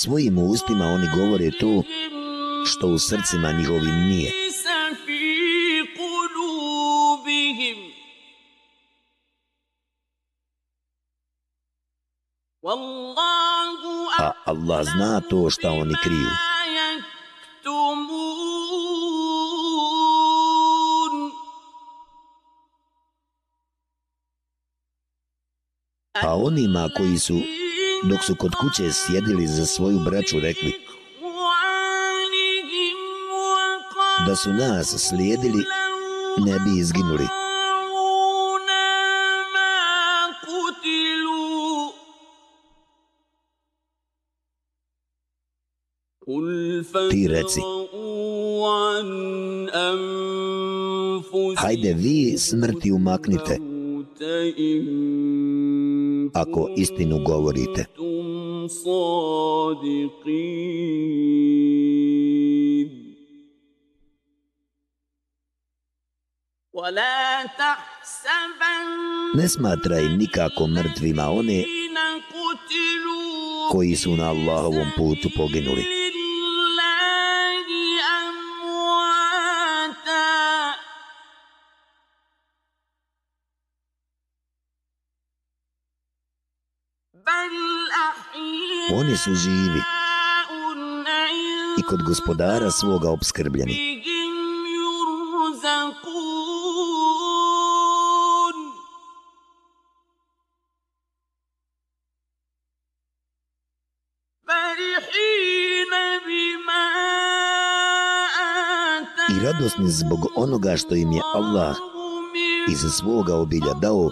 Svojim ustima oni govore to što u srcima njihovim nije. A Allah zna to što oni kriju. A onima koji su, dok su kod kuće sjedili za svoju braću, rekli da su nas slijedili, ne bi izginuli. Ti reci, hajde vi smrti umaknite, ako istinu govorite. Ne smatraj nikako mrtvima one koji su na Allahovom putu poginuli. su živi i kod gospodara svoga obskrbljeni. I radosni zbog onoga što im je Allah iz svoga obilja dao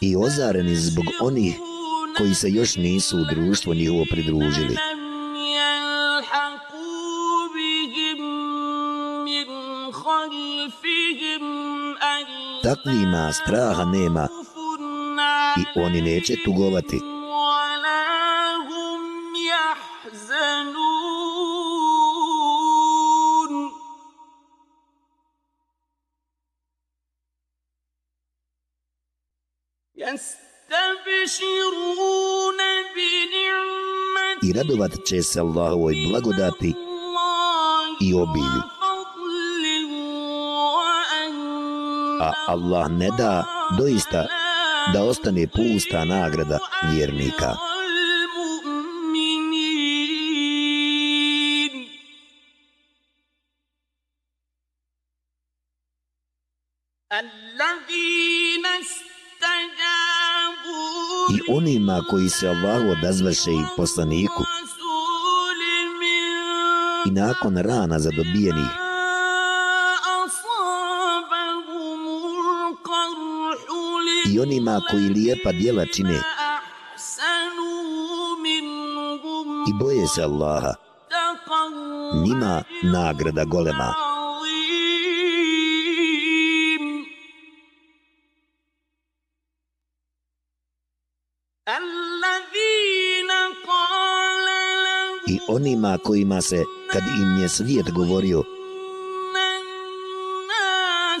i ozareni zbog onih koji se još nisu u društvo njihovo pridružili. Takvima straha nema i oni neće tugovati. I radovat će se Allahovoj blagodati i obilju. A Allah ne da doista da ostane pusta nagrada vjernika. Onima koji se Allahu odazvaše i poslaniku. I nakon rana zadobijenih. I onima koji lijepa djela čine. I boje se Allaha. Njima nagrada golema. Onima kojima se kad im je svijet govorio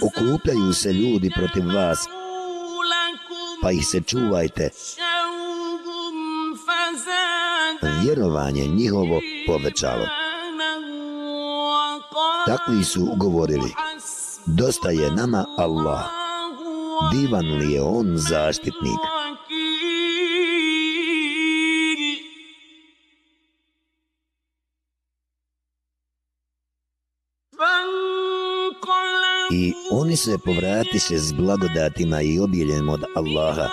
okupljaju se ljudi protiv vas pa ih se čuvajte. Vjerovanje njihovo povećalo. Takvi su govorili, dosta je nama Allah, divan li je on zaštitnik. I oni se povratiše s blagodatima i obiljem od Allaha.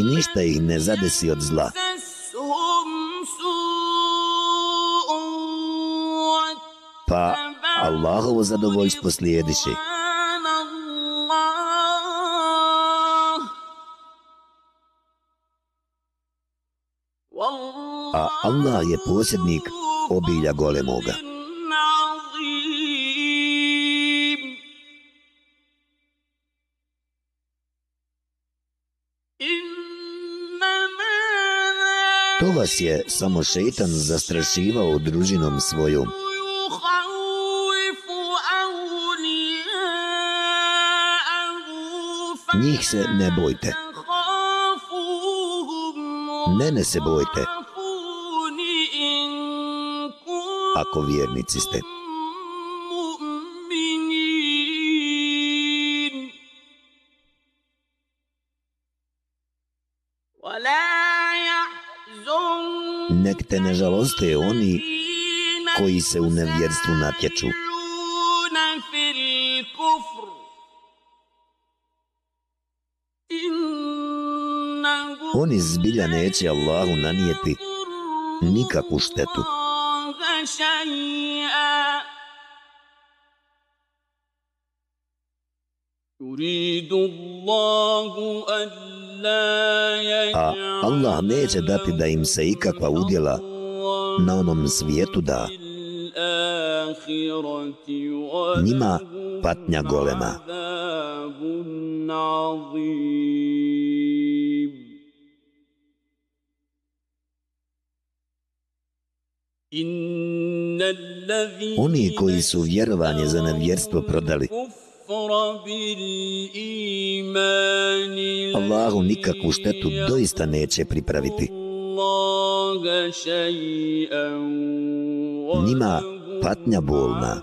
I ništa ih ne zadesi od zla. Pa Allahovo zadovoljstvo slijediše. A Allah je posjednik obilja golemoga. Vas je samo šeitan zastrašivao družinom svojom. Njih se ne bojte. Mene se bojte. Ako vjernici ste. Nek te ne žaloste oni koji se u nevjerstvu natječu. Oni zbilja neće Allahu nanijeti nikakvu štetu. A Allah neće dati da im se ikakva udjela na onom svijetu da. Njima patnja golema. Oni koji su vjerovanje za nevjerstvo prodali, Allahu nikakvu štetu doista neće pripraviti. Njima patnja bolna.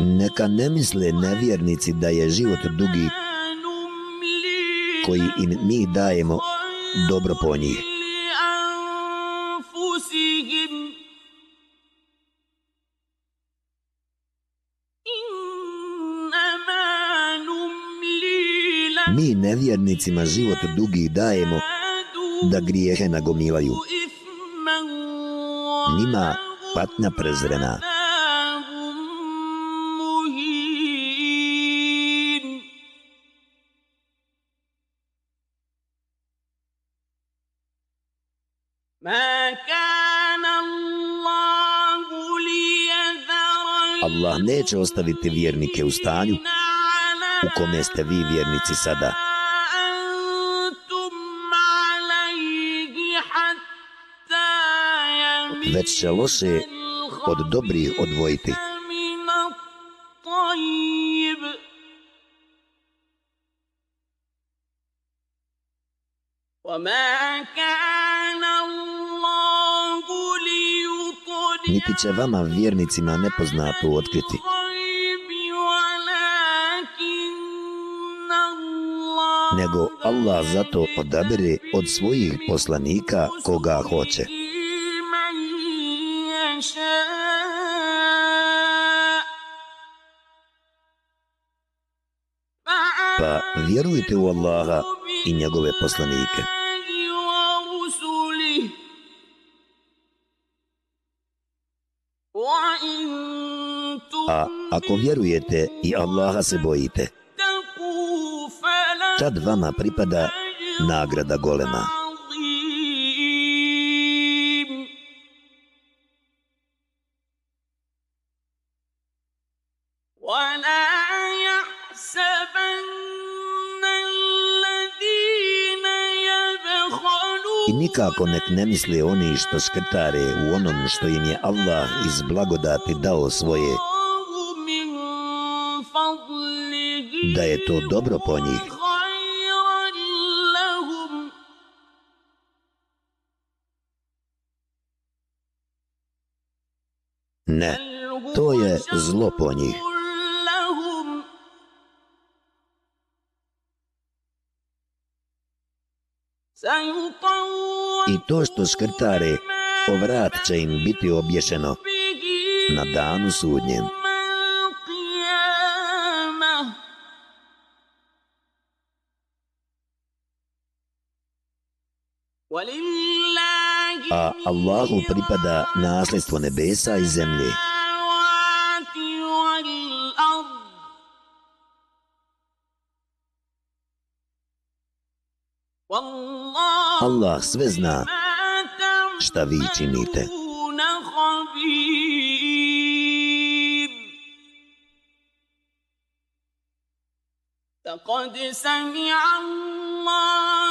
Neka ne misle nevjernici da je život dugi koji im mi dajemo dobro po njih. Mi nevjernicima život dugi dajemo da grijehe nagomilaju. Nima patnja prezrena. Patnja prezrena. Allah neće ostaviti vjernike u stanju u kome ste vi vjernici sada. Već će loše od dobrih odvojiti. Niti će vama vjernicima nepoznatu otkriti. nego Allah zato odabere od svojih poslanika koga hoće. Pa vjerujte u Allaha i njegove poslanike. Ako vjerujete i Allaha se bojite, tad vama pripada nagrada golema. I nikako nek ne misle oni što škrtare u onom što im je Allah iz blagodati dao svoje, da je to dobro po njih. Ne, to je zlo po njih. I to što skrtare, povrat će im biti obješeno na danu sudnjem. Allahu pripada nasljedstvo nebesa i zemlje. Allah sve zna šta vi činite. لقد سمع الله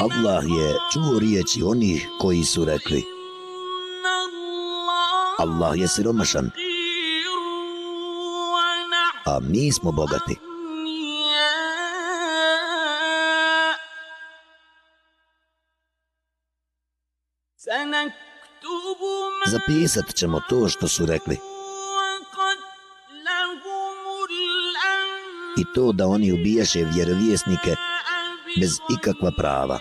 Allah je čuo riječi onih koji su rekli Allah je siromašan a mi smo bogati. Zapisat ćemo to što su rekli. I to da oni ubijaše vjerovjesnike bez ikakva prava.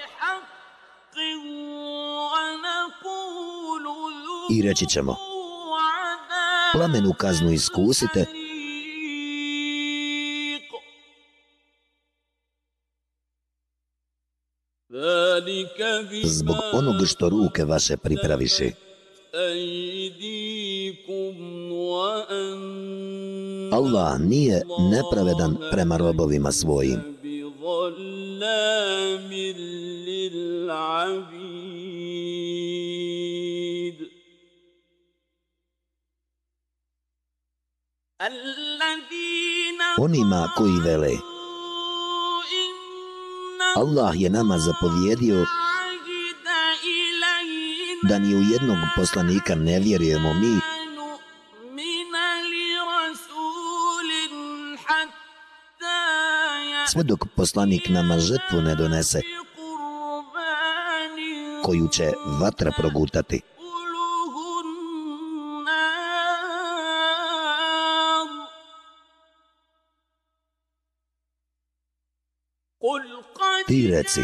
I reći ćemo, plamenu kaznu iskusite, zbog onog što ruke vaše pripraviše. Allah nije nepravedan prema robovima svojim. Onima koji vele Allah je nama zapovjedio da ni u jednog poslanika ne vjerujemo mi sve dok poslanik nama žrtvu ne donese, koju će vatra progutati. Ti reci,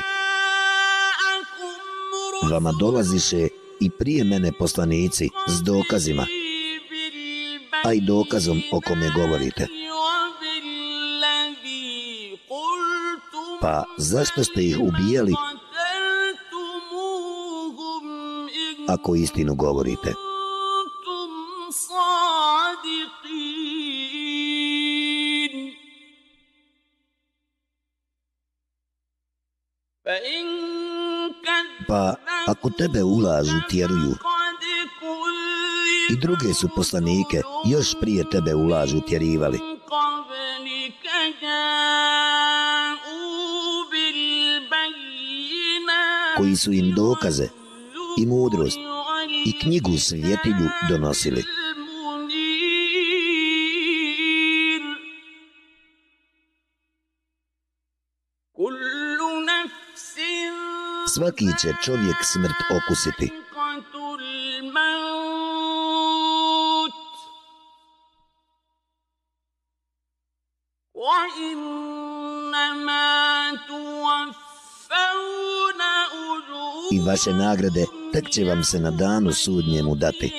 vama dolaziše i prije mene poslanici s dokazima, a i dokazom o kome govorite. Pa zašto ste ih ubijali ako istinu govorite? Pa ako tebe ulažu, tjeruju, i druge su poslanike još prije tebe ulažu, tjerivali. Koji su im dokaze i mudrost i knjigu svjetilju donosili. Svaki će čovjek smrt okusiti. I vaše nagrade tek će vam se na danu sudnjemu dati.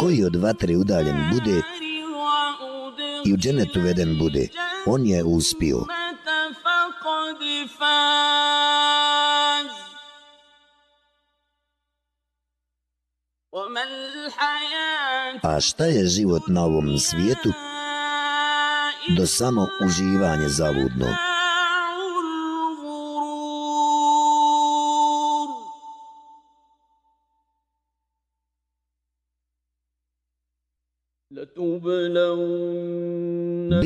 Koji od vatre udaljen bude i u dženetu veden bude, on je uspio. A šta je život na ovom svijetu? Do samo uživanje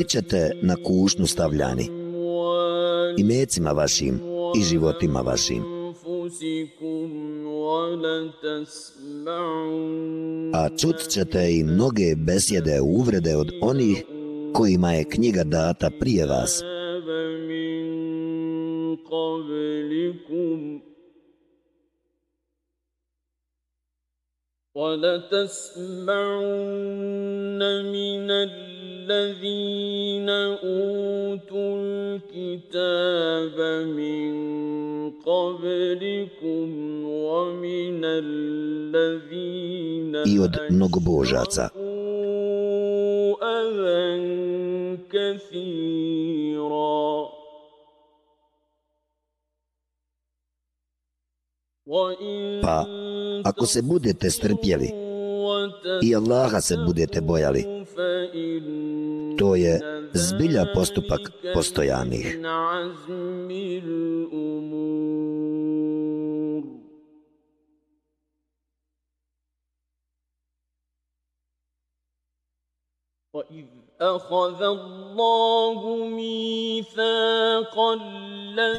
zaludno. Bićete na kušnu stavljani i mecima vašim i životima vašim. A čut ćete i mnoge besjede uvrede od onih kojima je knjiga data prije vas. وَلَتَسْمَعُنَّ od mnogobožaca. Pa, ako se budete strpjeli i Allaha se budete bojali, to je zbilja postupak postojanih.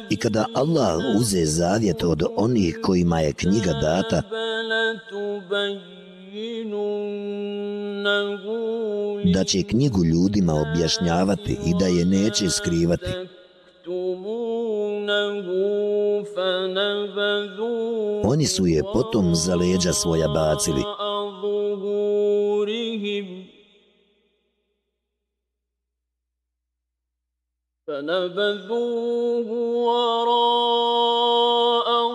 I kada Allah uze zavjet od onih kojima je knjiga data, da će knjigu ljudima objašnjavati i da je neće skrivati, oni su je potom za leđa svoja bacili. فنبذوه وراء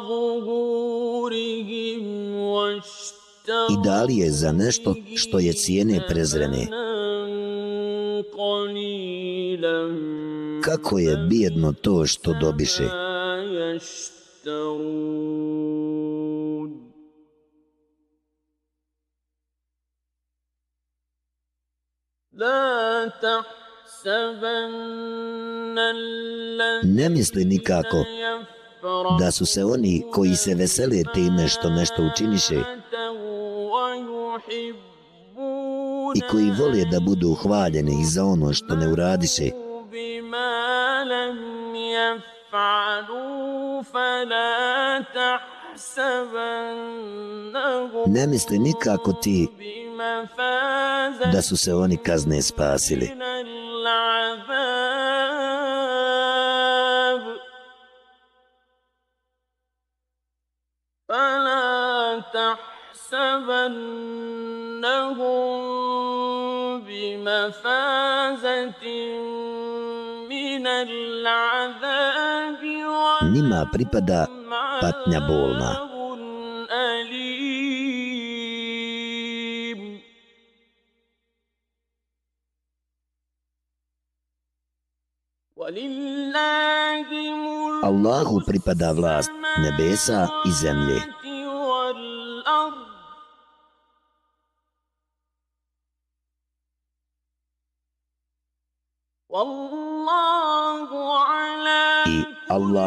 ظهورهم i dali je za nešto što je cijene prezrene. Kako je bijedno to što dobiše. La Ne misli nikako da su se oni koji se vesele time što nešto učiniše i koji vole da budu hvaljeni za ono što ne uradiše ne misli nikako ti da su se oni kazne spasili. تحسبنهم بمفازة من العذاب Nima pripada patnja bolna. Allahu pripada vlast nebesa i zemlje.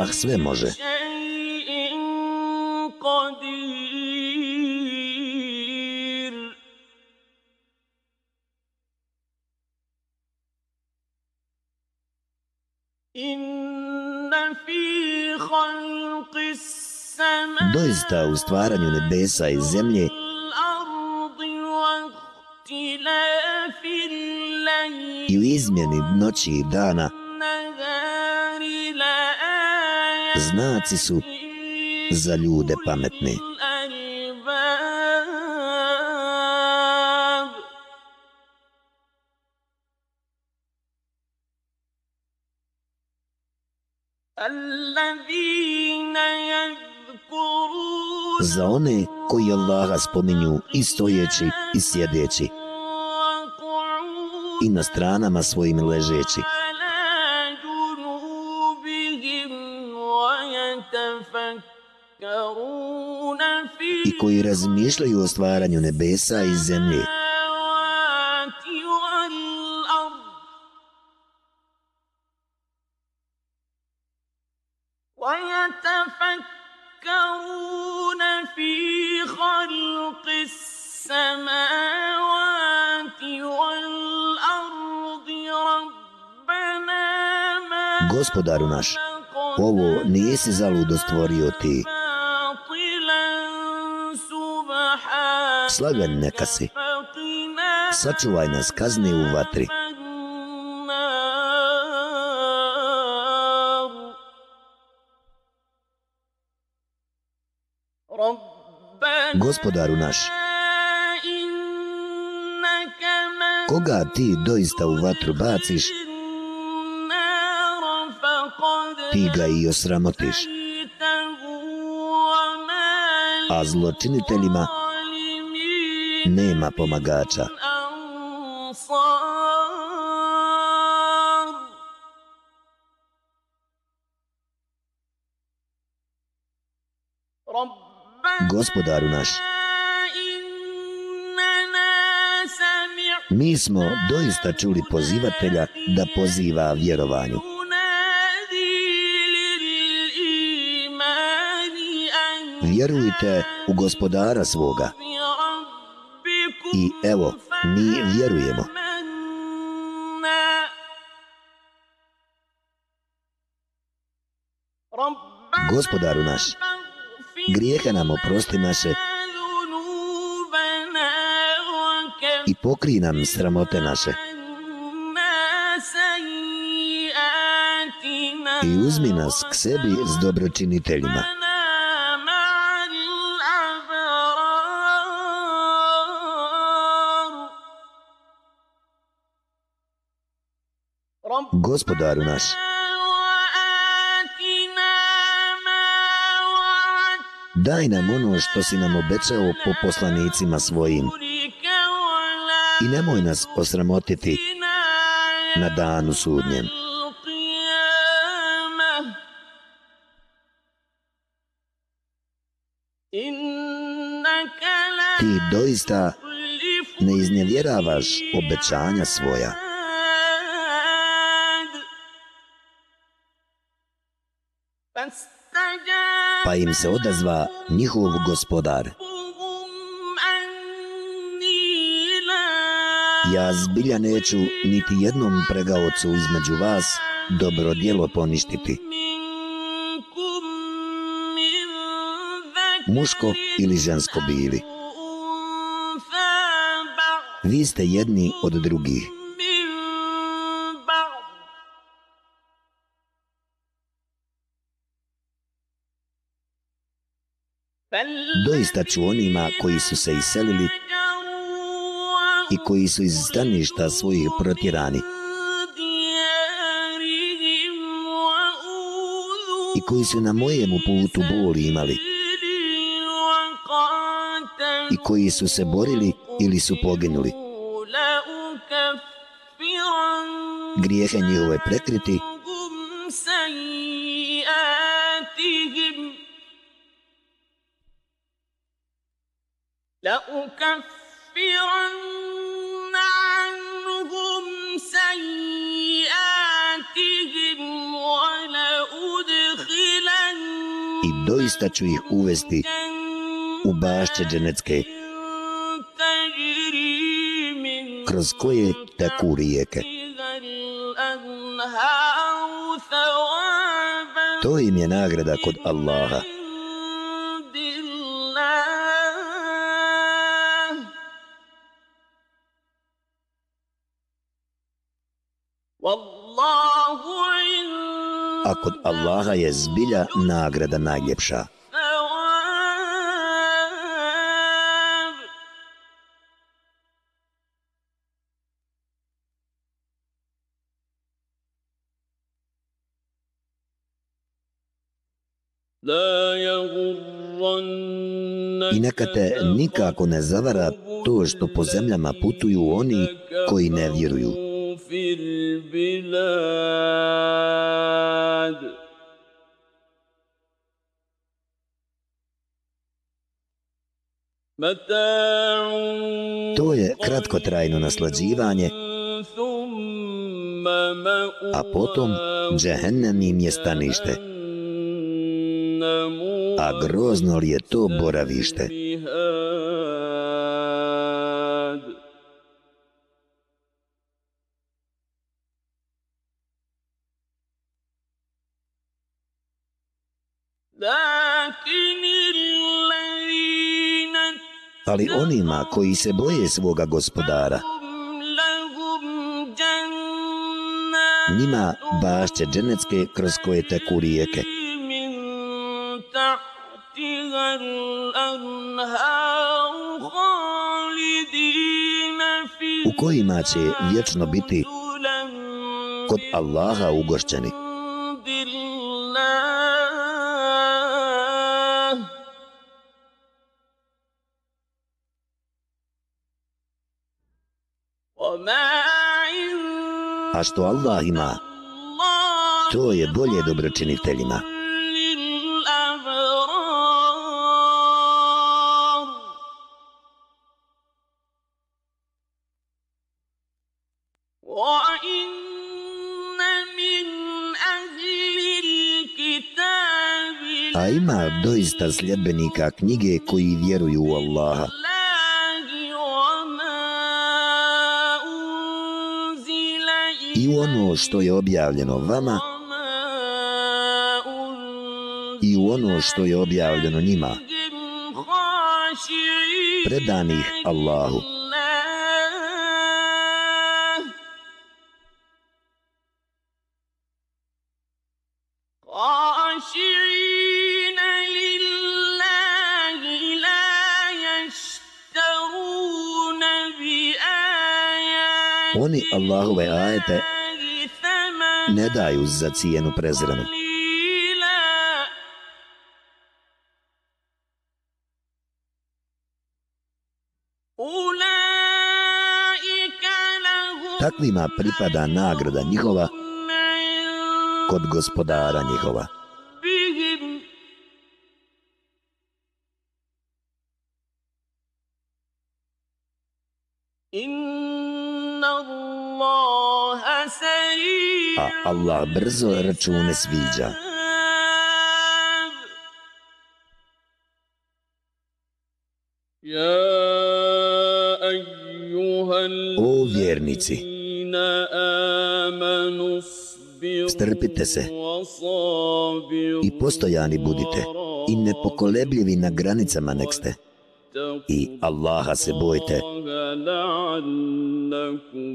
Allah sve može. Doista u stvaranju nebesa i zemlje i u izmjeni noći i dana znaci su za ljude pametne. Za one koji Allaha spominju i stojeći i sjedeći i na stranama svojim ležeći. Koji razmišljaju o stvaranju nebesa i zemlje. Gospodaru naš, ovo nisi zaludo stvorio ti. Slagan neka si. Sačuvaj nas kazni u vatri. Gospodaru naš, koga ti doista u vatru baciš, ti ga i osramotiš. A zločiniteljima nema pomagača. Gospodaru naš, mi smo doista čuli pozivatelja da poziva vjerovanju. Vjerujte u gospodara svoga. I evo, mi vjerujemo. Gospodaru naš, grijehe nam oprosti naše i pokri nam sramote naše. I uzmi nas k sebi s dobročiniteljima. Gospodaru naš, daj nam ono što si nam obećao po poslanicima svojim i nemoj nas osramotiti na danu sudnjem. Ti doista ne iznevjeravaš obećanja svoja. Pa im se odazva njihov gospodar. Ja zbilja neću niti jednom pregaocu između vas dobro djelo poništiti. Muško ili žensko bili. Vi ste jedni od drugih. Doista onima koji su se iselili i koji su iz staništa svojih protjerani i koji su na mojemu putu boli imali i koji su se borili ili su poginuli. Grijehe njihove prekriti لأكفرن عنهم سيئاتهم ولأدخلنهم I doista ću ih uvesti u bašće dženecke, تجري من kroz koje teku rijeke. تحتها الأنهار ثوابا To im je nagrada kod Allaha. a kod Allaha je zbilja nagrada najljepša. I neka te nikako ne zavara to što po zemljama putuju oni koji ne vjeruju. في البلاد متاع To je kratkotrajno naslađivanje, ثم a potom džehennem im je stanište, a grozno li je to boravište. Ali onima koji se boje svoga gospodara, njima bašće dženecke kroz koje teku rijeke. U kojima će vječno biti kod Allaha ugošćeni. što Allah ima, to je bolje dobročiniteljima. A ima doista sljedbenika knjige koji vjeruju u Allaha. i u ono što je objavljeno vama i u ono što je objavljeno njima predanih Allahu. dete ne daju za cijenu prezranu. Takvima pripada nagrada njihova kod gospodara njihova. Allah brzo račune sviđa. O vjernici, strpite se i postojani budite i nepokolebljivi na granicama nekste i Allaha se bojte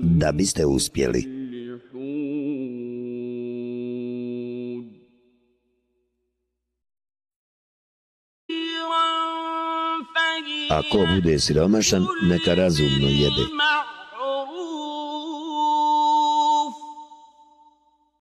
da biste uspjeli. ko bude siromašan, neka razumno jede.